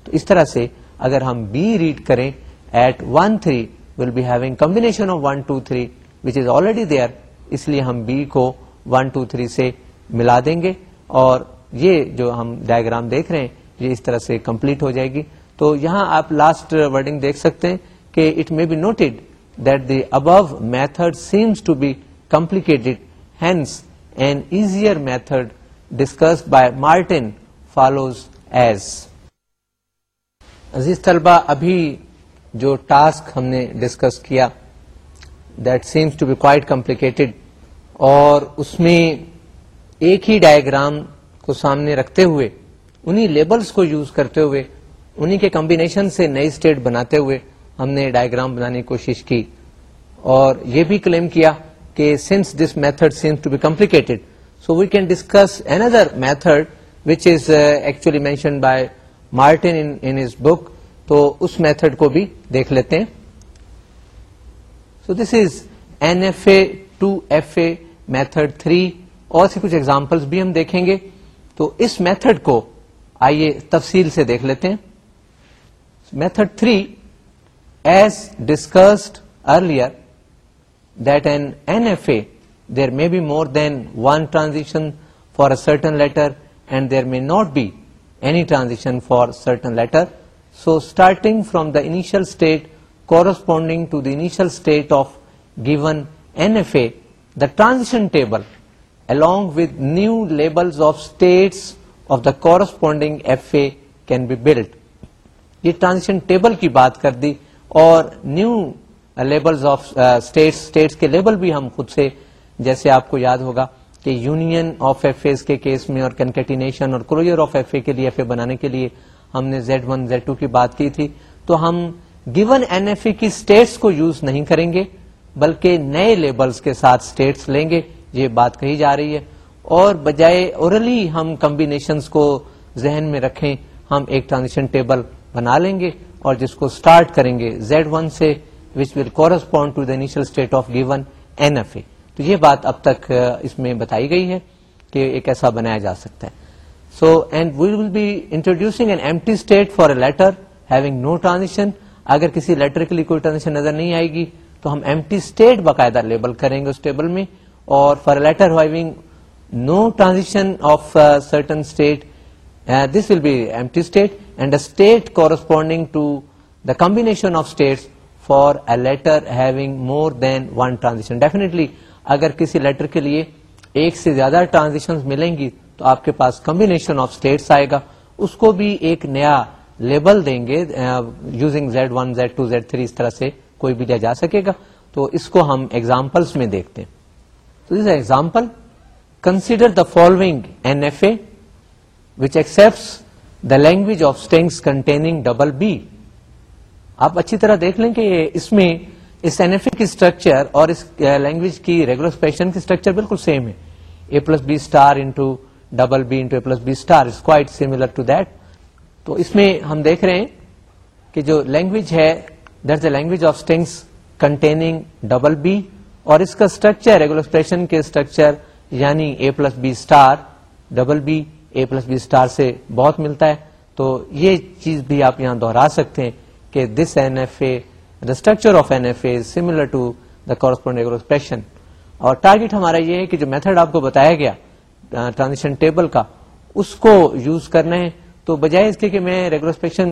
[SPEAKER 1] تو اس طرح سے اگر ہم بی ریڈ کریں at one three will be having combination of one two three which is already there اس لیے ہم بی کو ون ٹو تھری سے ملا دیں گے اور یہ جو ہم ڈائگرام دیکھ رہے ہیں، یہ اس طرح سے کمپلیٹ ہو جائے گی. تو یہاں آپ لاسٹ ورڈنگ دیکھ سکتے ہیں کہ it may be noted that the above method seems to be complicated hence an easier method discussed by Martin follows as عزیز طلبہ ابھی جو ٹاسک ہم نے ڈسکس کیا that seems to be quite complicated اور اس میں ایک ہی ڈائگرام کو سامنے رکھتے ہوئے انہی لیبلز کو یوز کرتے ہوئے انہی کے کمبینیشن سے نئی اسٹیٹ بناتے ہوئے ہم نے ڈائگرام بنانے کی کوشش کی اور یہ بھی کلیم کیا کہ since this method seems to be complicated so we can discuss another method which is actually mention by Martin in his book تو اس میتھڈ کو بھی دیکھ لیتے ہیں. So this is N F A to F A method three اور سے کچھ ایگزامپل بھی ہم دیکھیں گے. تو اس میتھڈ کو آئیے تفصیل سے دیکھ لیتے ہیں. Method three as discussed earlier that N N F A there may be more than one transition for a certain letter and there may not be any transition for certain letter so starting from the initial state corresponding to the initial state of given N F A the transition table along with new labels of states of the corresponding FA can be built. یہ transition table کی بات کر دی اور new labels of states states کے label بھی ہم خود سے، جیسے آپ کو یاد ہوگا کہ یونین آف ایف اے کے کیس میں اور کنکیٹینیشن اور کلوجر آف ایف اے کے لیے ایف اے بنانے کے لیے ہم نے زیڈ ون زیڈ ٹو کی بات کی تھی۔ تو ہم گیون این ایف اے کی اسٹیٹس کو یوز نہیں کریں گے، بلکہ نئے لیبلز کے ساتھ اسٹیٹس لیں گے۔ یہ بات کہی جا رہی ہے۔ اور بجائے اورلی ہم کمبینیشنز کو ذہن میں رکھیں، ہم ایک ٹرانزیشن ٹیبل بنا لیں گے۔ اور جس کو سٹارٹ کریں گے زیڈ ون سے which will correspond to the initial state of given N F A تو یہ بات اب تک اس میں بتائی گئی ہے کہ ایک ایسا بنایا جا سکتا ہے۔ So and we will be introducing an empty state for a letter having no transition اگر کسی لیٹر کے لیے کوئی ٹرانزیکشن نظر نہیں آئے گی، تو ہم ایم ٹی اسٹیٹ باقاعدہ لیبل کریں گے اس ٹیبل میں اور for later having no transition of certain state this will be empty state and a state corresponding to the combination of states for a letter having more than one transition. Definitely, اگر کسی letter کے لیے ایک سے زیادہ transaction ملیں گی تو آپ کے پاس کمبینیشن آف اسٹیٹس آئے گا اس کو بھی ایک نیا لیبل دیں گے using Z one Z two Z three اس طرح سے کوئی بھی لیا جا سکے گا تو اس کو ہم ایگزامپلس میں دیکھتے ہیں تو this example consider the following N F A which accept the language of strings containing double B آپ اچھی طرح دیکھ لیں کہ اس میں اس این ایف اے کی اسٹرکچر اور اس uh, لینگویج کی ریگولر اسپیشن کی اسٹرکچر بالکل سیم ہے. A plus B star into double B into A plus B star is quite similar to that تو اس میں ہم دیکھ رہے ہیں کہ جو لینگویج ہے that a language of strings containing double B اور اس کا اسٹرکچر ریگولر اسپیشن کے اسٹرکچر یعنی A plus B star double B A plus B star سے بہت ملتا ہے۔ تو یہ چیز بھی آپ یہاں دوہرا سکتے ہیں کہ this N F A the structure of N F A similar to the correspond اور ٹارگیٹ ہمارا یہ ہے کہ جو میتھڈ آپ کو بتایا گیا ٹرانزیکشن ٹیبل کا، اس کو یوز کرنا ہے۔ تو بجائے اس کے کہ میں ریگولر اسپیکشن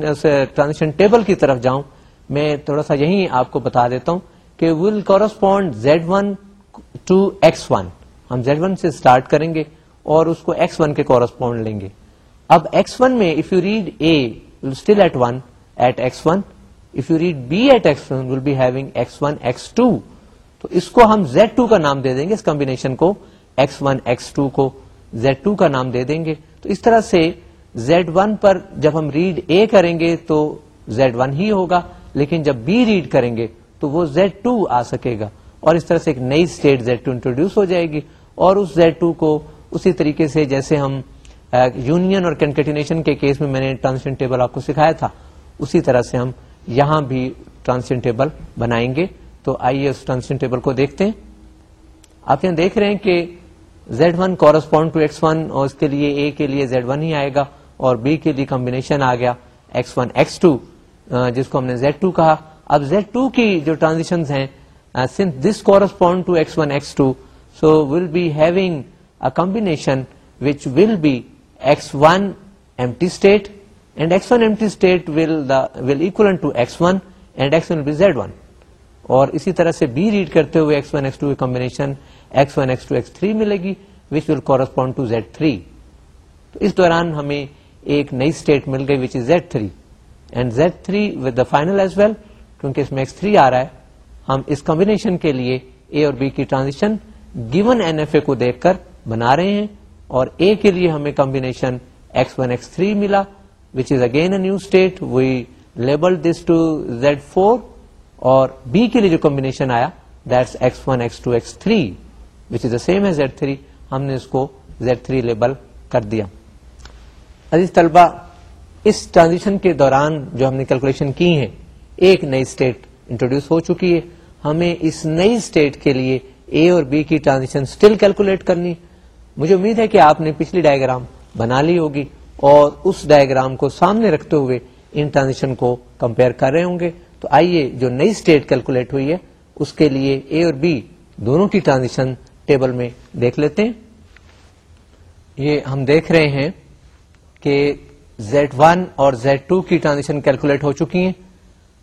[SPEAKER 1] ٹرانزیکشن ٹیبل کی طرف جاؤں، میں تھوڑا سا یہی آپ کو بتا دیتا ہوں کہ will correspond Z one to X one ہم زیڈ ون سے اسٹارٹ کریں گے۔ اور اس کو ایکس ون کے کورسپونڈ لیں گے۔ اب ایکس ون میں if you read A still at one at X one if you read B at X one will be having X one X two تو اس کو ہم زیڈ ٹو کا نام دے دیں گے، اس کمبینیشن کو ایکس ون ایکس ٹو کو زیڈ ٹو کا نام دے دیں گے۔ تو اس طرح سے زیڈ ون پر جب ہم ریڈ اے کریں گے تو زیڈ ون ہی ہوگا، لیکن جب بی ریڈ کریں گے تو وہ زیڈ ٹو آ سکے گا۔ اور اس طرح سے ایک نئی اسٹیٹ زیڈ ٹو انٹروڈیوس ہو جائے گی اور اس زیڈ ٹو کو اسی طریقے سے جیسے ہم یونین اور کنکٹینیشن کے کیس میں میں نے ٹرانسشن ٹیبل آپ کو سکھایا تھا، اسی طرح سے ہم یہاں بھی ٹرانسشن ٹیبل بنائیں گے۔ تو آئیے اس ٹرانسشن ٹیبل کو دیکھتے ہیں۔ آپ یہاں دیکھ رہے ہیں کہ Z one correspond to X one اور اس کے لیے اے کے لیے زیڈ ون ہی آئے گا اور بی کے لیے کمبینیشن آ گیا ایکس ون ایکس ٹو جس کو ہم نے زیڈ ٹو کہا۔ اب زیڈ ٹو کی جو ٹرانزیکشن ہیں since this correspond to X one X two so will be having a combination which will be X one empty state and X one empty state will will equal to X one and X one be Z one اور اسی طرح سے B read کرتے ہوئے X one X two combination X one X two X three ملے گی which will correspond to Z three تو اس دوران ہمیں ایک نئی اسٹیٹ مل گئی which is Z three and Z three with the final as well کیونکہ اس میں ایکس تھری آ رہا ہے ہم اس کمبینیشن کے لیے اے اور بی کی transaction given N F A کو دیکھ کر بنا رہے ہیں اور اے کے لیے ہمیں combination X one X three ملا which is again a new state we label this to Z four اور بی کے لیے جو کمبینیشن آیا that's X one X two X three which is the same as Z three ہم نے اس کو زیڈ تھری لیبل کر دیا۔ عزیز طلبہ، اس ٹرانزیشن کے دوران جو ہم نے کیلکولیشن کی ہے ایک نئی اسٹیٹ انٹروڈیوس ہو چکی ہے۔ ہمیں اس نئی اسٹیٹ کے لیے اے اور بی کی ٹرانزیشن اسٹل کیلکولیٹ کرنی۔ مجھے امید ہے کہ آپ نے پچھلی ڈائگرام بنا لی ہوگی اور اس ڈائگرام کو سامنے رکھتے ہوئے ان ٹرانزیشن کو کمپیئر کر رہے ہوں گے۔ تو آئیے جو نئی اسٹیٹ کیلکولیٹ ہوئی ہے، اس کے لیے اے اور بی دونوں کی ٹرانزیشن ٹیبل میں دیکھ لیتے ہیں۔ یہ ہم دیکھ رہے ہیں کہ زیڈ ون اور زیڈ ٹو کی ٹرانزیکشن کیلکولیٹ ہو چکی ہیں۔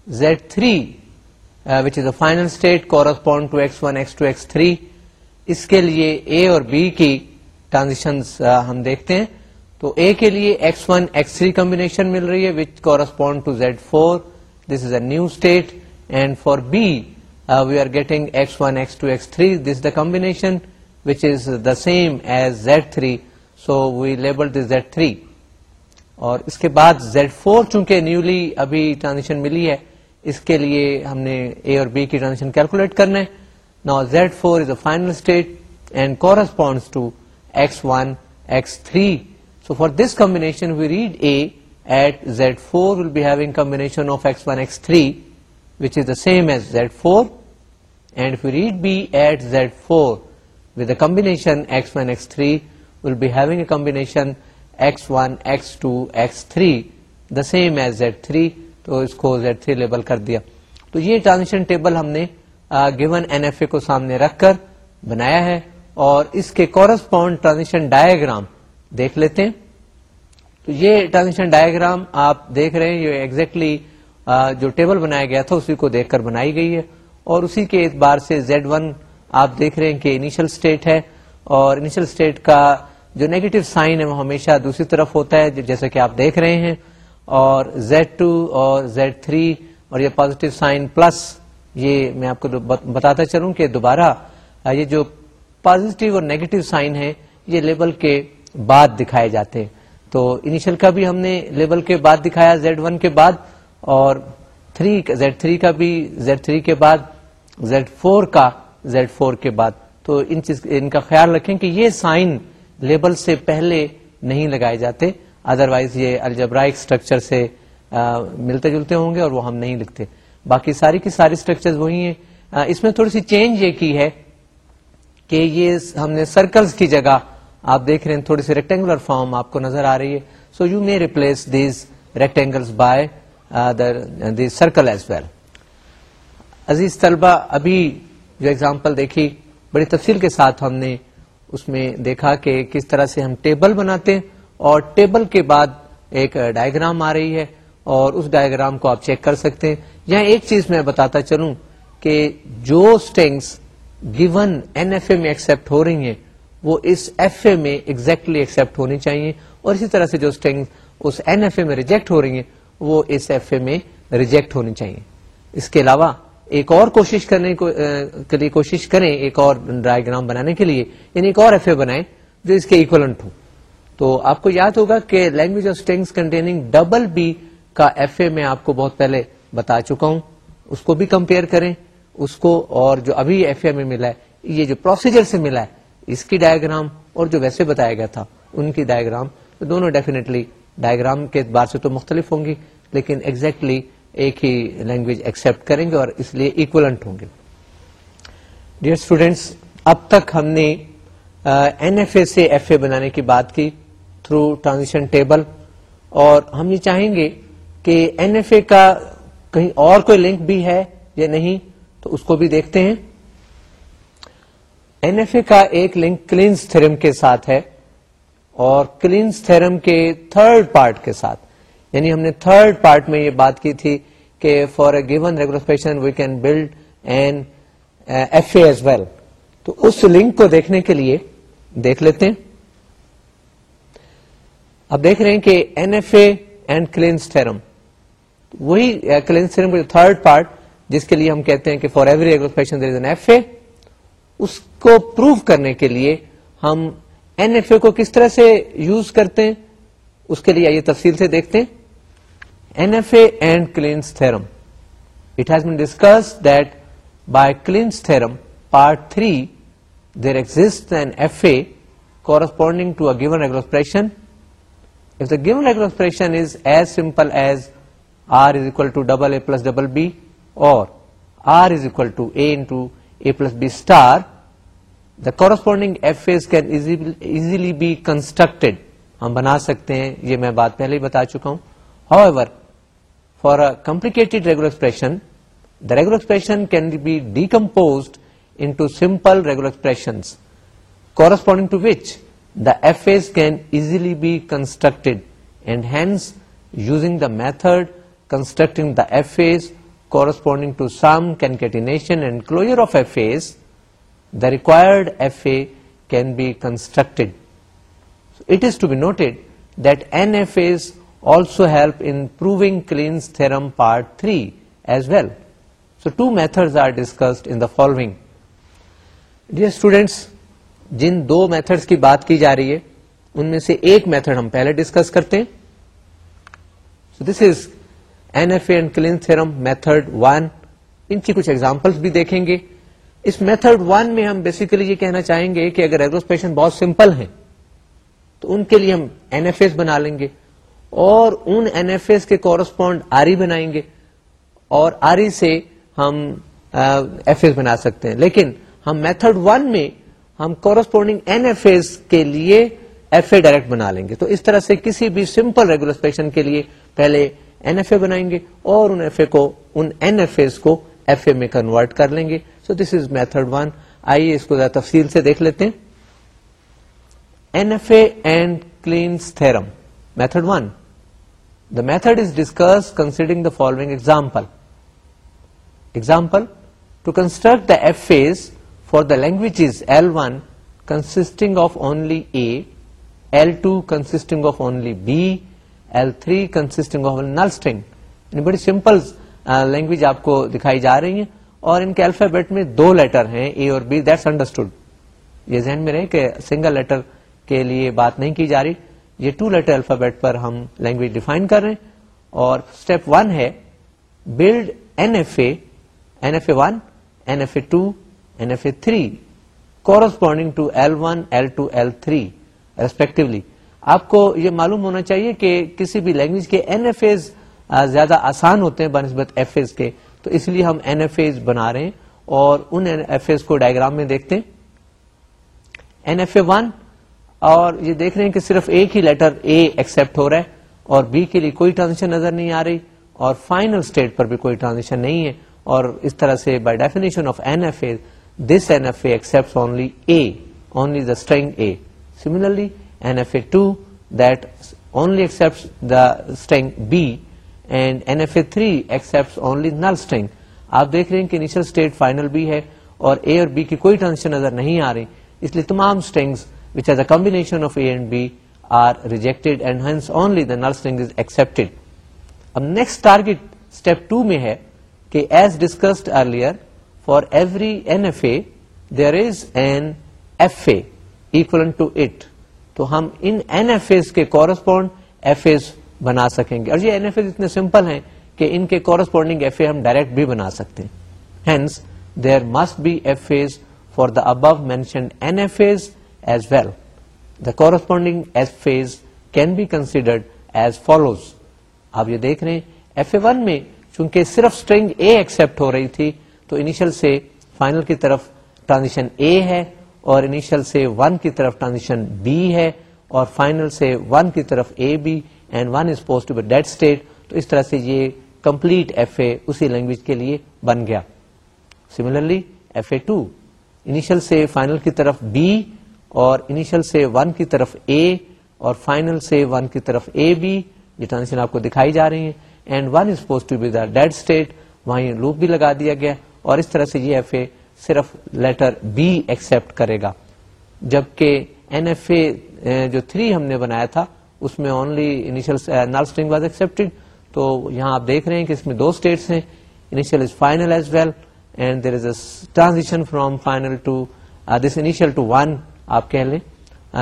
[SPEAKER 1] Z three which is a final state correspond to X one X two X three اس کے لیے اے اور بی کی ٹرانزیکشن ہم دیکھتے ہیں۔ تو اے کے لیے X one X three combination مل رہی ہے which correspond to Z four this is a new state and for B we are getting X one X two X three this the combination which is the same as Z three so we label this Z three اور اس کے بعد Z four چونکہ newly ابھی transaction ملی ہے، اس کے لیے ہم نے اے اور بی کی ٹرانزیکشن کیلکولیٹ کرنا ہے۔ نا Z four is a final state and correspond to X one X three so for this combination we read A at Z four will be having combination of X one X three which is the same as Z four and we read B at Z four with combination X one X three will be having a combination X one X two X three the same as Z three تو اس کو Z three label کر دیا۔ تو یہ transaction table ہم نے given N F A کو سامنے رکھ کر بنایا ہے۔ اور اس کے کورسپونڈ ٹرانزیکشن ڈائگرام دیکھ لیتے ہیں۔ تو یہ ٹرانزیکشن ڈائگرام آپ دیکھ رہے ہیں، یہ ایگزیکٹلی جو ٹیبل بنایا گیا تھا، اسی کو دیکھ کر بنائی گئی ہے۔ اور اسی کے اعتبار سے زیڈ ون آپ دیکھ رہے ہیں کہ انیشل اسٹیٹ ہے۔ اور انیشل اسٹیٹ کا جو نیگیٹو سائن ہے، وہ ہمیشہ دوسری طرف ہوتا ہے جیسے کہ آپ دیکھ رہے ہیں۔ اور زیڈ ٹو اور زیڈ تھری اور یہ پازیٹو سائن پلس یہ میں آپ کو بتاتا چلوں کہ دوبارہ یہ جو پازیٹو اور نیگیٹو سائن ہے یہ لیبل کے بعد دکھائے جاتے ہیں۔ تو انیشل کا بھی ہم نے لیبل کے بعد دکھایا، زیڈ ون کے بعد، اور تھری، زیڈ تھری کا بھی، زیڈ تھری کے بعد، زیڈ فور کا، زیڈ فور کے بعد۔ تو ان چیز، ان کا خیال رکھیں کہ یہ سائن لیبل سے پہلے نہیں لگائے جاتے۔ ادر وائز یہ الجبرائک اسٹرکچر سے ملتے جلتے ہوں گے اور وہ ہم نہیں لکھتے۔ باقی ساری کی ساری اسٹرکچر وہی ہیں۔ اس میں تھوڑی سی چینج یہ کی ہے۔ کہ یہ ہم نے سرکلز کی جگہ آپ دیکھ رہے ہیں، تھوڑی سی ریکٹینگولر فارم آپ کو نظر آ رہی ہے۔ So you may replace these rectangle by the circle as well عزیز طلبہ، ابھی جو ایگزامپل دیکھی، بڑی تفصیل کے ساتھ ہم نے اس میں دیکھا کہ کس طرح سے ہم ٹیبل بناتے ہیں۔ اور ٹیبل کے بعد ایک ڈائگرام آ رہی ہے اور اس ڈائگرام کو آپ چیک کر سکتے ہیں۔ یہاں ایک چیز میں بتاتا چلوں کہ جو strings given N F A میں ایکسپٹ ہو رہی ہیں، وہ اس ایف اے میں ایگزیکٹلی ایکسپٹ ہونی چاہیے۔ اور اسی طرح سے جو اسٹینگ اس این ایف اے میں ریجیکٹ ہو رہی ہیں، وہ اس ایف اے میں ریجیکٹ ہونی چاہیے۔ اس کے علاوہ ایک اور کوشش کرنے کے لیے کوشش کریں ایک اور ڈائگرام بنانے کے لیے یعنی ایک اور ایف اے بنائیں جو اس کے اکولنٹ ہو۔ تو آپ کو یاد ہوگا کہ language of strings containing double B کا ایف اے میں آپ کو بہت پہلے بتا چکا ہوں۔ اس کو بھی کمپیئر کریں۔ اس کو اور جو ابھی ایف اے میں ملا ہے، یہ جو پروسیجر سے ملا ہے، اس کی ڈائگرام اور جو ویسے بتایا گیا تھا، ان کی ڈائگرام دونوں ڈیفینیٹلی ڈائگرام کے اعتبار سے تو مختلف ہوں گی، لیکن ایگزیکٹلی exactly ایک ہی لینگویج ایکسپٹ کریں گے اور اس لیے اکولنٹ ہوں گے۔ ڈیئر اسٹوڈینٹس اب تک ہم نے این ایف اے سے ایف اے بنانے کی بات کی تھرو ٹرانزیشن ٹیبل اور ہم یہ چاہیں گے کہ این ایف اے کا کہیں اور کوئی لنک بھی ہے یا نہیں؟ تو اس کو بھی دیکھتے ہیں۔ این ایف اے کا ایک لنک کلینس تھرم کے ساتھ ہے اور کلینس تھرم کے تھرڈ پارٹ کے ساتھ۔ یعنی ہم نے تھرڈ پارٹ میں یہ بات کی تھی کہ for a given regular we can build N F A as well تو اس لنک کو دیکھنے کے لیے دیکھ لیتے ہیں۔ اب دیکھ رہے ہیں کہ N F A and Kleene's theorem وہی uh, کلینس تھرم کا تھرڈ پارٹ جس کے لیے ہم کہتے ہیں کہ for every regular there is N F A اس کو پروو کرنے کے لیے ہم این ایف اے کو کس طرح سے یوز کرتے ہیں، اس کے لیے آئیے تفصیل سے دیکھتے ہیں۔ N F A and Kleene's theorem it has been discuss that by Kleene's theorem part three there exist N F A corresponding to a given regular expression if the given regular expression is as simple as R is equal to double A plus double B اور R is equal to A into A plus B star the corresponding FAs can easily be constructed ہم بنا سکتے ہیں، یہ میں بات پہلے ہی بتا چکا ہوں۔ However for a complicated regular expression the regular expression can be decomposed into simple regular expression corresponding to which the FAs can easily be constructed and hence using the method constructing the FAs corresponding to some concatenation and closure of FAs, the required FA can be constructed. So it is to be noted that NFAs also help in proving Kleen's theorem part 3 as well. So two methods are discussed in the following. Dear students, جن دو methods کی بات کی جا رہی ہے ان میں سے ایک میتھڈ ہم پہلے ڈسکس کرتے ہیں so this is N F A and Kleene theorem method one ان کی کچھ ایگزامپل بھی دیکھیں گے۔ اس میتھڈ ون میں ہم بیسیکلی یہ کہنا چاہیں گے کہ اگر ایگروسپیشن بہت سمپل ہیں، تو ان کے لیے ہم این ایف ایس بنا لیں گے۔ اور ان این ایف ایس کے کورسپونڈ آری بنائیں گے۔ اور آری سے ہم ایف ایس بنا سکتے ہیں۔ لیکن ہم میتھڈ ون میں ہم کورسپونڈنگ این ایف ایس کے لیے ایف اے ڈائریکٹ بنا لیں گے۔ تو اس طرح سے کسی بھی سمپل ریگولرسپیشن کے لیے پہلے این ایف اے بنائیں گے اور ان ایف اے کو، ان این ایف اے کو ایف اے میں کنورٹ کر لیں گے۔ So this is method one آئیے اس کو ذرا تفصیل سے دیکھ لیتے ہیں۔ N F A and Kleene's theorem method one the method is discuss considering the following example example to construct the F phase for the language L one consisting of only a L two consisting of only b L three consisting of null string بڑی simple language آپ کو دکھائی جا رہی ہے اور ان کے الفابیٹ میں دو لیٹر ہیں اے اور بی دیٹس انڈرسٹوڈ یہ ذہن میں رہے کہ سنگل لیٹر کے لیے بات نہیں کی جا رہی۔ یہ ٹو لیٹر الفابیٹ پر ہم لینگویج ڈیفائن کر رہے ہیں۔ اور اسٹیپ ون ہے build N F A N F A one N F A two N F A three corresponding to L one L two L three respectively آپ کو یہ معلوم ہونا چاہیے کہ کسی بھی لینگویج کے این ایف ایز زیادہ آسان ہوتے ہیں بنسبت ایف ایز کے۔ تو اس لیے ہم این ایف ایز بنا رہے ہیں اور ان ایف ایز کو ڈائگرام میں دیکھتے ہیں۔ این ایف اے ون اور یہ دیکھ رہے ہیں کہ صرف ایک ہی لیٹر اے ایکسپٹ ہو رہا ہے اور بی کے لیے کوئی ٹرانزیکشن نظر نہیں آ رہی اور فائنل اسٹیٹ پر بھی کوئی ٹرانزیکشن نہیں ہے۔ اور اس طرح سے by definition of N F A this N F A accept only A only the string A similarly N F A two that only accept the string B and N F A three accept only null string آپ دیکھ رہے ہیں کہ initial state final بھی ہے، اور اے اور be کی کوئی ٹرانزیکشن نظر نہیں آ رہی. اس لیے تمام strings which as a combination of A and B are rejected and hence only the null string is accepted اب نیکسٹ ٹارگیٹ اسٹیپ ٹو میں ہے کہ as discussed earlier for every N F A there is N F A equal to it تو ہم ان N F as کے correspond F as بنا سکیں گے۔ اور یہ این ایف ایز اتنے سمپل ہیں کہ ان کے کورسپونڈنگ ایف اے ہم ڈائریکٹ بھی بنا سکتے ہیں۔ Hence there must be FAs for the above mentioned N F As as well the corresponding FAs can be considered as follows آپ یہ دیکھ رہے ہیں ایف اے ون میں چونکہ صرف اسٹرنگ اے ایکسپٹ ہو رہی تھی، تو انیشل سے فائنل کی طرف ٹرانزیشن اے ہے۔ اور انیشل سے ون کی طرف ٹرانزیشن بی ہے اور فائنل سے ون کی طرف A B and one is pose to B state تو اس طرح سے یہ کمپلیٹ ایف اے اسی لینگویج کے لیے بن گیا. Similarly F A two initial سے فائنل کی طرف بی اور انیشل سے ون کی طرف اے اور فائنل سے ون کی طرف اے بی یہ ٹرانزیشن آپ کو دکھائی جا رہی ہے and one is supposed to be the dead state وہیں لوپ بھی لگا دیا گیا. اور اس طرح سے یہ ایف اے صرف لیٹر بی ایکسپٹ کرے گا۔ جبکہ این ایف اے جو تھری ہم نے بنایا تھا، اس میں only initial null string was accepted تو یہاں آپ دیکھ رہے ہیں کہ اس میں دو اسٹیٹس ہیں۔ Initial is final as well and there is a transition from final to this initial to one آپ کہہ لیں۔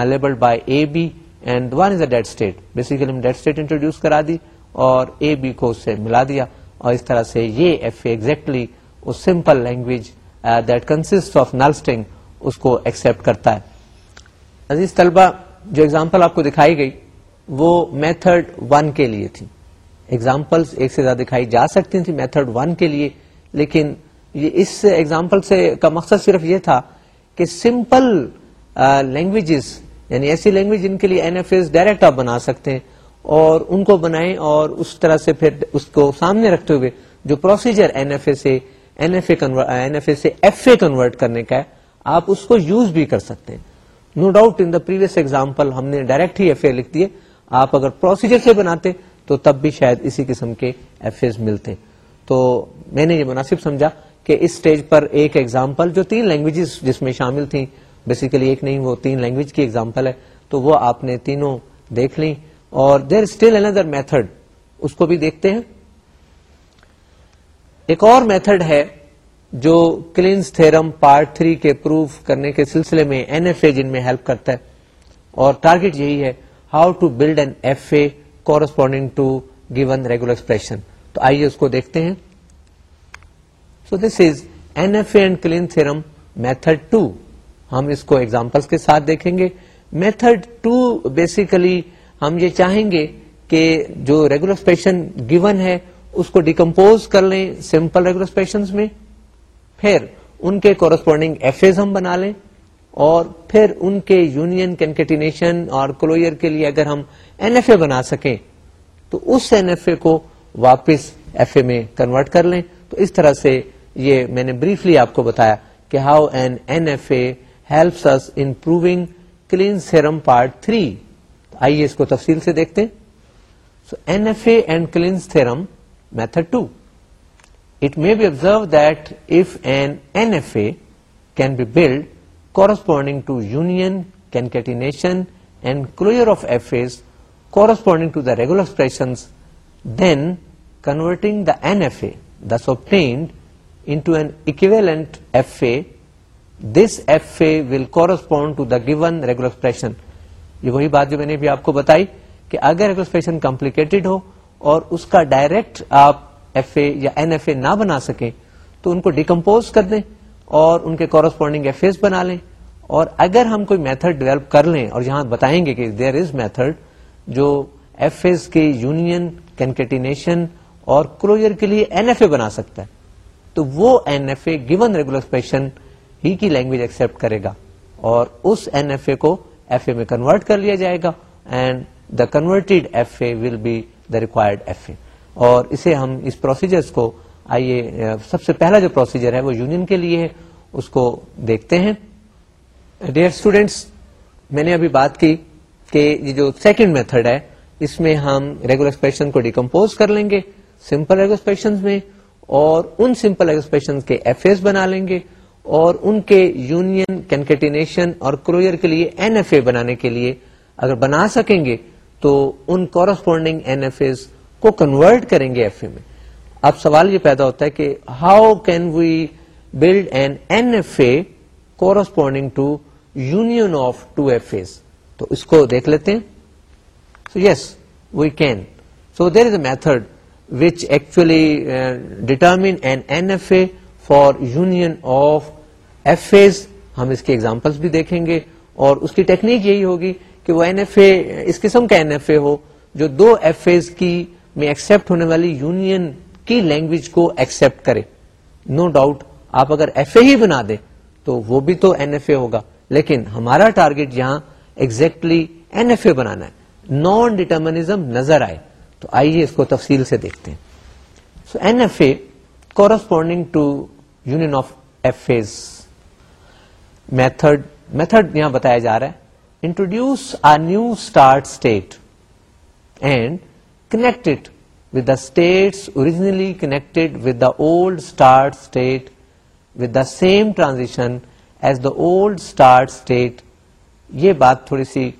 [SPEAKER 1] Labeled by A B and one is a dead state basically ہم ڈیڈ اسٹیٹ انٹروڈیوس کرا دی اور اے be کو اس سے ملا دیا۔ اور اس طرح سے یہ F A exactly simple language that consist of null string اس کو ایکسپٹ کرتا ہے عزیز طلبہ جو اگزامپل آپ کو دکھائی گئی وہ میتھڈ ون کے لیے تھی ایگزامپل ایک سے زیادہ دکھائی جا سکتی تھی میتھڈ ون کے لیے لیکن یہ اس ایگزامپل سے کا مقصد صرف یہ تھا کہ سمپل لینگویجز یعنی ایسی لینگویج جن کے لیے این ایف ایس ڈائریکٹ آپ بنا سکتے ہیں اور ان کو بنائیں اور اس طرح سے پھر اس کو سامنے رکھتے ہوئے جو پروسیجر این ایف اے سے این ایف اے سے ایف اے کنورٹ کرنے کا ہے، آپ اس کو یوز بھی کر سکتے ہیں. No doubt in the previous example ہم نے ڈائریکٹ ہی ایف اے لکھ دیے. آپ اگر پروسیجر سے بناتے تو تب بھی شاید اسی قسم کے ایف اے ملتے. تو میں نے یہ مناسب سمجھا کہ اس اسٹیج پر ایک ایگزامپل جو تین لینگویجز جس میں شامل تھیں بیسیکلی ایک نہیں، وہ تین لینگویج کی ایگزامپل ہے، تو وہ آپ نے تینوں دیکھ لی اور دیر اسٹل اندر میتھڈ اس کو بھی دیکھتے ہیں. ایک اور میتھڈ ہے جو کلینس تھرم پارٹ تھری کے پروف کرنے کے سلسلے میں این ایف اے جن میں ہیلپ کرتا ہے اور ٹارگیٹ یہی ہے how to build N F A corresponding to given regular expression تو آئیے اس کو دیکھتے ہیں so this is N F A and Kleene theorem method two ہم اس کو ایگزامپل کے ساتھ دیکھیں گے میتھڈ ٹو بیسیکلی ہم یہ چاہیں گے کہ جو ریگولر ایکسپریشن گیون ہے اس کو ڈیکمپوز کر لیں سمپل ریگولر میں، پھر ان کے کورسپونڈنگ ایف ایز ہم بنا لیں اور پھر ان کے یونین کینکٹینیشن اور کلوئر کے لیے اگر ہم این ایف اے بنا سکیں تو اس این ایف اے کو واپس ایف اے میں کنورٹ کر لیں۔ تو اس طرح سے یہ میں نے بریفلی آپ کو بتایا کہ how N N F A helps in proving Kleene theorem part three آئیے اس کو تفصیل سے دیکھتے ہیں۔ So NFA and Killin's theorem, method 2. It may be observed that if an NFA can be built corresponding to union, concatenation and closure of FAs corresponding to the regular expressions, then converting the NFA thus obtained into an equivalent FA, this FA will correspond to the given regular expression. یہ وہی بات جو میں نے بھی آپ کو بتائی کہ اگر ایگوسپیشن کمپلیکیٹڈ ہو اور اس کا ڈائریکٹ آپ ایف اے یا این ایف اے نہ بنا سکیں، تو ان کو ڈیکمپوز کر دیں اور ان کے کورسپونڈنگ ایف اے بنا لیں۔ اور اگر ہم کوئی میتھڈ ڈیولپ کر لیں اور جہاں بتائیں گے کہ دیر از میتھڈ جو ایف اے کے یونین کینکیٹینیشن اور کلوجر کے لیے این ایف اے بنا سکتا ہے، تو وہ N F A given regular expression ہی کی لینگویج ایکسپٹ کرے گا۔ اور اس این ایف اے کو ایف اے میں کنورٹ کر لیا جائے گا and the converted F A will be the required F A اور اسے ہم اس پروسیجر کو آئیے، سب سے پہلا جو پروسیجر ہے وہ یونین کے لیے ہے، اس کو دیکھتے ہیں۔ ڈیئر اسٹوڈینٹس میں نے ابھی بات کی کہ یہ جو سیکنڈ میتھڈ ہے، اس میں ہم ریگولر ایکسپریشن کو ڈیکمپوز کر لیں گے سمپل ایگوسپریشن میں، اور ان سمپل ایگوسپریشن کے ایف ایس بنا لیں گے، اور ان کے یونین کینکیٹینیشن اور کلوئر کے لیے این ایف اے بنانے کے لیے اگر بنا سکیں گے تو ان کورسپونڈنگ این ایف اے کو کنورٹ کریں گے ایف اے میں۔ اب سوال یہ پیدا ہوتا ہے کہ how can we build N N F A corresponding to union of two F A تو اس کو دیکھ لیتے ہیں۔ So yes we can so there is a method which actually determine N N F A for union of F A's ہم اس کے examples بھی دیکھیں گے اور اس کی ٹیکنیک یہی ہوگی کہ وہ این ایف اے اس قسم کا این ایف اے ہو جو دو ایف ایز کی میں ایکسپٹ ہونے والی یونین کی لینگویج کو ایکسپٹ کرے. نو no ڈاؤٹ آپ اگر ایف اے ہی بنا دیں تو وہ بھی تو این ایف اے ہوگا. لیکن ہمارا ٹارگیٹ یہاں ایگزیکٹلی این ایف اے بنانا ہے. نان ڈیٹرمنیزم نظر آئے. تو آئیے اس کو تفصیل سے دیکھتے ہیں. So N F A corresponding to union of F A's method method یہاں بتایا جا رہا ہے. Introduce a new start state and connect with the states originally connected with the old start state with the same transition as the old start state یہ بات تھوڑی سی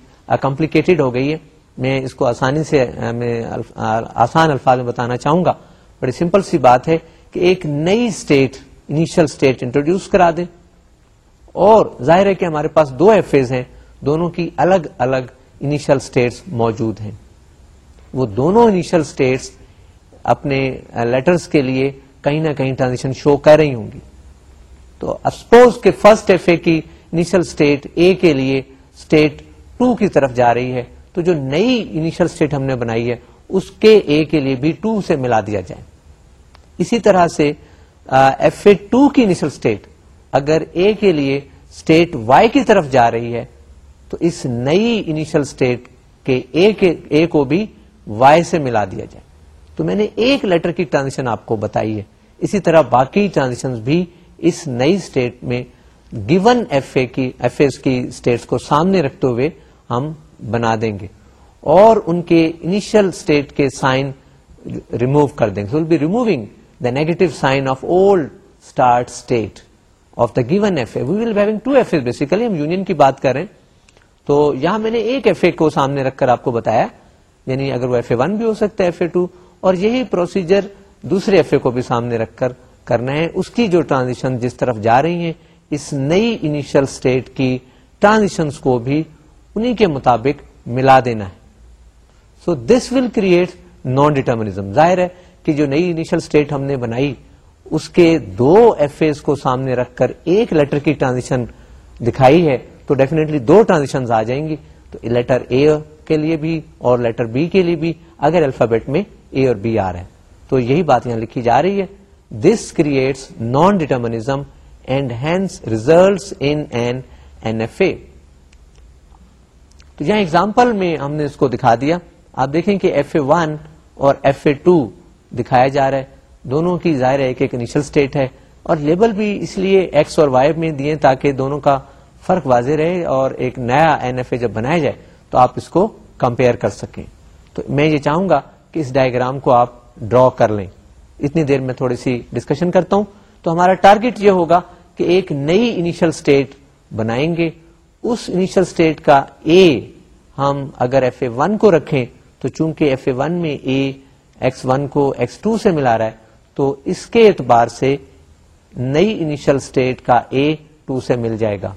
[SPEAKER 1] complicated ہو گئی ہے۔ میں اس کو آسانی سے میں آسان الفاظ میں بتانا چاہوں گا۔ بڑی سمپل سی بات ہے کہ ایک نئی اسٹیٹ انیشل اسٹیٹ انٹروڈیوس کرا دیں۔ اور ظاہر ہے کہ ہمارے پاس دو ایف ایز ہیں۔ دونوں کی الگ الگ انیشل اسٹیٹس موجود ہیں۔ وہ دونوں انیشل اسٹیٹس اپنے لیٹرز کے لیے کہیں نہ کہیں ٹرانزیشن شو کر رہی ہوں گی۔ تو سپوز کے فرسٹ ایف اے کی انیشل اسٹیٹ اے کے لیے اسٹیٹ ٹو کی طرف جا رہی ہے، تو جو نئی انیشل اسٹیٹ ہم نے بنائی ہے، اس کے اے کے لیے بھی ٹو سے ملا دیا جائے۔ اسی طرح سے ایف اے ٹو کی انیشل اسٹیٹ اگر اے کے لیے اسٹیٹ وائی کی طرف جا رہی ہے تو اس نئی انیشل اسٹیٹ کے اے کو بھی وائی سے ملا دیا جائے۔ تو میں نے ایک لیٹر کی ٹرانزیکشن آپ کو بتائی ہے۔ اسی طرح باقی ٹرانزیکشن بھی اس نئی اسٹیٹ میں گیون ایف اے کی ایف اے کی اسٹیٹس کو سامنے رکھتے ہوئے ہم بنا دیں گے۔ اور ان کے انیشل اسٹیٹ کے سائن ریموو کر دیں گے۔ By removing the negative sign of old start state of the given F A we will to F A basically ہم یونین کی بات کریں تو یہاں میں نے ایک ایف اے کو سامنے رکھ کر آپ کو بتایا یعنی اگر وہ ایف اے ون بھی ہو سکتا ہے ایف اے ٹو اور یہی پروسیجر دوسرے ایف اے کو بھی سامنے رکھ کر کرنا ہے۔ اس کی جو ٹرانزیشن جس طرف جا رہی ہیں، اس نئی انیشل اسٹیٹ کی ٹرانزیشن کو بھی انہیں کے مطابق ملا دینا ہے۔ So this will create non determinism ظاہر ہے کہ جو نئی انیشل اسٹیٹ ہم نے بنائی، اس کے دو ایف اے کو سامنے رکھ کر ایک لیٹر کی ٹرانزیشن دکھائی ہے۔ تو ڈیفینیٹلی دو ٹرانزیکشن آ جائیں گی، تو لیٹر اے کے لیے بھی اور لیٹر بی کے لیے بھی اگر الفابیٹ میں اے اور بی آ رہا ہے تو یہی بات یہاں لکھی جا رہی ہے۔ This creates non determinism and hence result in N N F A تو یہاں ایگزامپل میں ہم نے اس کو دکھا دیا۔ آپ دیکھیں کہ ایف اے ون اور ایف اے ٹو دکھایا جا رہا ہے۔ دونوں کی ظاہر ایک ایک انیشل اسٹیٹ ہے اور لیبل بھی اس لیے ایکس اور وائی میں دیے تاکہ دونوں کا فرق واضح رہے اور ایک نیا این ایف اے جب بنایا جائے تو آپ اس کو کمپیئر کر سکیں۔ تو میں یہ چاہوں گا کہ اس ڈائگرام کو آپ ڈرا کر لیں۔ اتنی دیر میں تھوڑی سی ڈسکشن کرتا ہوں۔ تو ہمارا ٹارگیٹ یہ ہوگا کہ ایک نئی انیشل اسٹیٹ بنائیں گے۔ اس انیشل اسٹیٹ کا اے ہم اگر ایف اے ون کو رکھیں تو چونکہ ایف اے ون میں اے ایکس ون کو ایکس ٹو سے ملا رہا ہے، تو اس کے اعتبار سے نئی انیشل اسٹیٹ کا اے ٹو سے مل جائے گا۔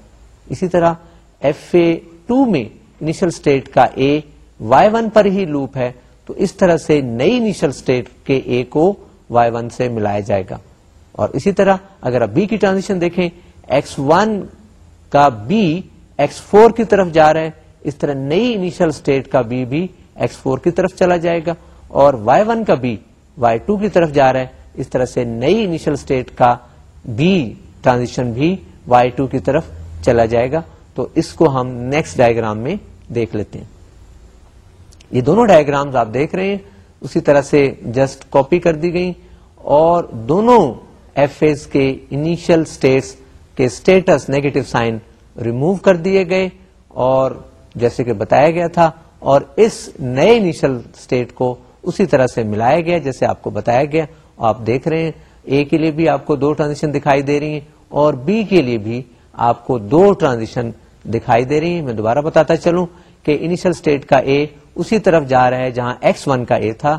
[SPEAKER 1] اسی طرح ایف اے ٹو میں انیشل اسٹیٹ کا اے وائی ون پر ہی لوپ ہے، تو اس طرح سے نئی انیشل اسٹیٹ کے اے کو وائی ون سے ملایا جائے گا۔ اور اسی طرح اگر آپ بی کی ٹرانزیشن دیکھیں ایکس ون کا بی ایکس فور کی طرف جا رہا ہے، اس طرح نئی انیشل اسٹیٹ کا بی بھی ایکس فور کی طرف چلا جائے گا۔ اور وائی ون کا بی وائی ٹو کی طرف جا رہا ہے، اس طرح سے نئی انیشل اسٹیٹ کا بی ٹرانزیشن بھی وائی ٹو کی طرف چلا جائے گا تو اس کو ہم نیکسٹ ڈائگرام میں دیکھ لیتے ہیں۔ یہ دونوں ڈائگرامز آپ دیکھ رہے ہیں۔ اسی طرح سے جسٹ کاپی کر دی گئی اور دونوں ایف ایز کے انیشل اسٹیٹس کے اسٹیٹس نیگیٹو سائن ریموو کر دیے گئے اور جیسے کہ بتایا گیا تھا اور اس نئے انیشل اسٹیٹ کو اسی طرح سے ملایا گیا جیسے آپ کو بتایا گیا۔ آپ دیکھ رہے ہیں۔ اے کے لیے بھی آپ کو دو ٹرانزیشن دکھائی دے رہی ہیں اور بی کے لیے بھی آپ کو دو ٹرانزیشن دکھائی دے رہی ہیں۔ میں دوبارہ بتاتا چلوں کہ انیشل اسٹیٹ کا اے اسی طرف جا رہا ہے جہاں ایکس ون کا اے تھا۔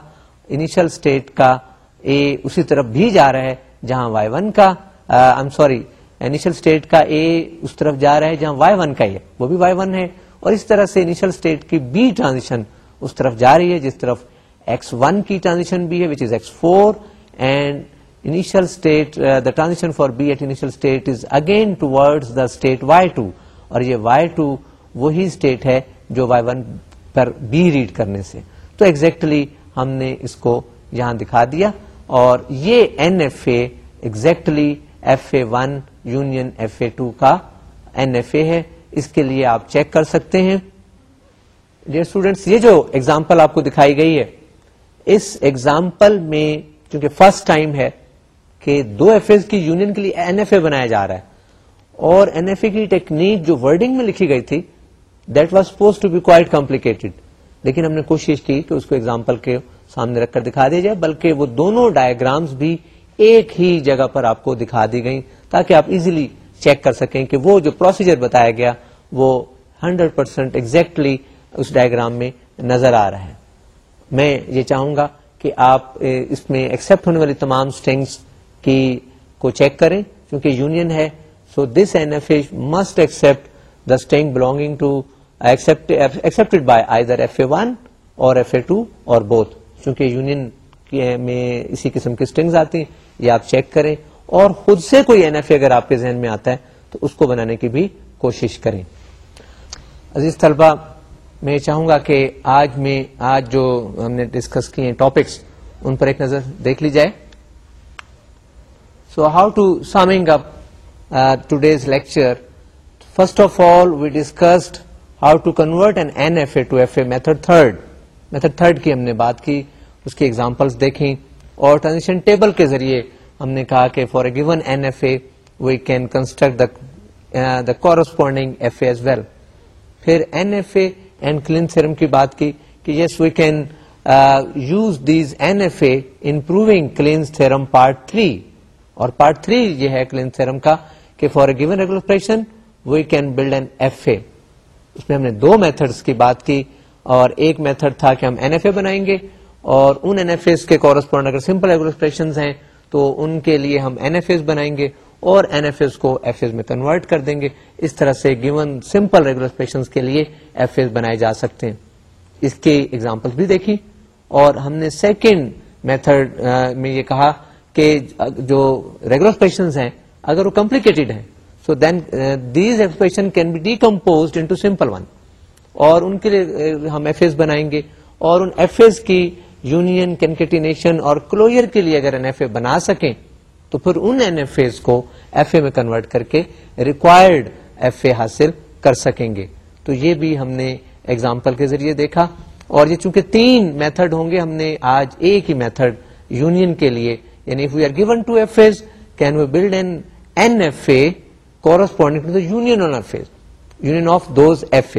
[SPEAKER 1] انیشل اسٹیٹ کا اے اسی طرف بھی جا رہا ہے جہاں وائی ون کا آئی سوری انیشل اسٹیٹ کا اے اس طرف جا رہا ہے جہاں وائی ون کا اے وہ بھی وائی ون ہے۔ اور اس طرح سے انیشل اسٹیٹ کی بی ٹرانزیشن اس طرف جا رہی ہے، جس طرف ایکس ون کی ٹرانزیشن بھی ہے which is X four and initial state the transition for B at initial state is again toward the state Y two اور یہ وائی ٹو وہی اسٹیٹ ہے جو وائی ون پر بی ریڈ کرنے سے. تو ایگزیکٹلی exactly ہم نے اس کو یہاں دکھا دیا اور یہ N F A exactly F A one union F A two کا این ایف اے ہے. اس کے لیے آپ چیک کر سکتے ہیں. ڈیئر اسٹوڈینٹس یہ جو ایگزامپل آپ کو دکھائی گئی ہے، اس ایگزامپل میں چونکہ فرسٹ ٹائم ہے کہ دو ایف اے کی یونین کے لیے این ایف اے بنایا جا رہا ہے۔ اور این ایف اے کی ٹیکنیک جو ورڈنگ میں لکھی گئی تھی that was supposed to be quite complicated لیکن ہم نے کوشش کی کہ اس کو ایگزامپل کے سامنے رکھ کر دکھا دیا جائے، بلکہ وہ دونوں ڈائگرامس بھی ایک ہی جگہ پر آپ کو دکھا دی گئی تاکہ آپ ایزیلی چیک کر سکیں کہ وہ جو پروسیجر بتایا گیا، وہ ہنڈریڈ پرسینٹ ایگزیکٹلی اس ڈائگرام میں نظر آ رہا ہے۔ میں یہ چاہوں گا کہ آپ اس میں ایکسپٹ ہونے والی تمام اسٹینگس کی کو چیک کریں کیونکہ یونین ہے so this N F A must accept the string belonging to accept by either F A one اور ایف اے ٹو اور بوتھ چونکہ یونین میں اسی قسم کی اسٹنگز آتی ہیں، یہ آپ چیک کریں۔ اور خود سے کوئی این ایف اے اگر آپ کے ذہن میں آتا ہے، تو اس کو بنانے کی بھی کوشش کریں۔ عزیز طلبہ، میں چاہوں گا کہ آج میں، آج جو ہم نے ڈسکس کیے ٹاپکس ان پر ایک نظر دیکھ لی جائے۔ So how to summing up today's lecture first of all we discussed how to convert N N F A to F A method third method third کی ہم نے بات کی اس کی ایگزامپلس دیکھیں اور ٹرانزیشن ٹیبل کے ذریعے ہم نے کہا کہ for a given N F A we can construct the corresponding F A as well پھر N F A and Kleene theorem کی بات کی کہ yes we can use these N F A improving Kleene theorem part three اور part three یہ ہے Kleene theorem کا، کہ for a given regular regularization we can build N F A اس میں ہم نے دو میتھڈس کی بات کی اور ایک میتھڈ تھا کہ ہم این ایف اے بنائیں گے اور ان این ایف اے کے کورسپونڈ اگر سمپل ریگولرشن ہیں تو ان کے لیے ہم این ایف ایز بنائیں گے اور این ایف ایز کو ایف ایز میں کنورٹ کر دیں گے. اس طرح سے گیون سمپل ریگولر کے لیے ایف ایز بنائے جا سکتے ہیں. اس کی ایگزامپل بھی دیکھی اور ہم نے سیکنڈ میتھڈ میں یہ کہا کہ جو ریگولر ہیں، اگر وہ کمپلیکیٹڈ ہیں so then these expression can be decompose into simple one اور ان کے لیے uh, ہم ایف ایز بنائیں گے اور ان ایف ایز کی یونین کینکٹینیشن اور کلوئر کے لیے اگر این ایف اے بنا سکیں، تو پھر ان این ایف اے کو ایف اے میں کنورٹ کر کے ریکوائرڈ ایف اے حاصل کر سکیں گے. تو یہ بھی ہم نے ایگزامپل کے ذریعے دیکھا اور یہ چونکہ تین میتھڈ ہوں گے، ہم نے آج ایک ہی میتھڈ یونین کے لیے یعنی we are given two F A's can we build N N F A corresponding to union on F A's union of those F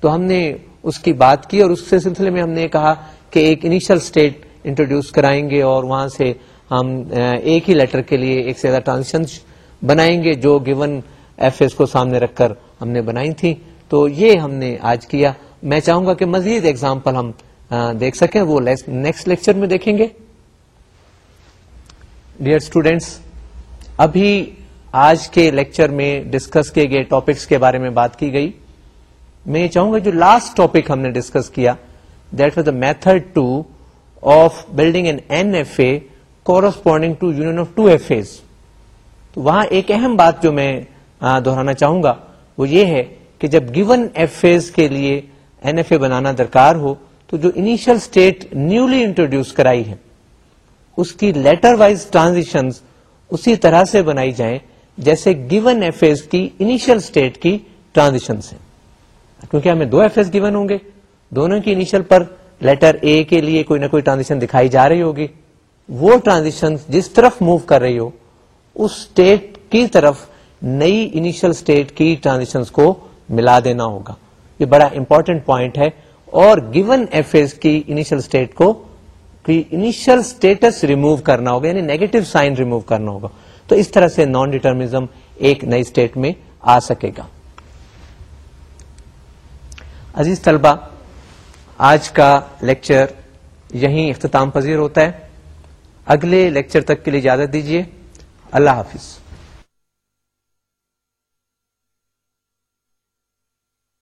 [SPEAKER 1] تو ہم نے اس کی بات کی اور اس سلسلے میں ہم نے کہا کہ ایک انیشل اسٹیٹ انٹروڈیوس کرائیں گے اور وہاں سے ہم ایک ہی لیٹر کے لیے ایک سے زیادہ ٹرانزیکشن بنائیں گے جو گیون ایف ایس کو سامنے رکھ کر ہم نے بنائی تھی۔ تو یہ ہم نے آج کیا۔ میں چاہوں گا کہ مزید ایگزامپل ہم دیکھ سکیں، وہ نیکسٹ لیکچر میں دیکھیں گے۔ ڈیئر اسٹوڈینٹس ابھی آج کے لیکچر میں ڈسکس کیے گئے ٹاپکس کے بارے میں بات کی گئی میں یہ چاہوں گا جو لاسٹ ٹاپک ہم نے ڈسکس کیا that was the method two of building N N F A corresponding to union of two F A تو وہاں ایک اہم بات جو میں دہرانا چاہوں گا، وہ یہ ہے کہ جب گیون ایف ایز کے لیے این ایف اے بنانا درکار ہو، تو جو انیشل اسٹیٹ نیولی انٹروڈیوس کرائی ہے اس کی لیٹر وائز ٹرانزیکشن اسی طرح سے بنائی جائیں جیسے گیون ایف ایز کی انیشل اسٹیٹ کی ٹرانزیکشن سے کیونکہ ہمیں دو ایف ایس گیون ہوں گے۔ دونوں کی انیشل پر لیٹر اے کے لیے کوئی نہ کوئی ٹرانزیکشن دکھائی جا رہی ہوگی۔ وہ ٹرانزیکشن جس طرف موو کر رہی ہو، اس اسٹیٹ کی طرف نئی انیشل اسٹیٹ کی ٹرانزیکشن کو ملا دینا ہوگا۔ یہ بڑا امپورٹنٹ پوائنٹ ہے۔ اور گیون ایف ایس کی انیشل اسٹیٹ کو انیشل اسٹیٹس ریموو کرنا ہوگا یعنی نیگیٹو سائن ریموو کرنا ہوگا۔ تو اس طرح سے نان ڈیٹرمزم ایک نئی اسٹیٹ میں آ سکے گا۔ عزیز طلبہ، آج کا لیکچر یہیں اختتام پذیر ہوتا ہے۔ اگلے لیکچر تک کے لیے اجازت دیجیے اللہ حافظ۔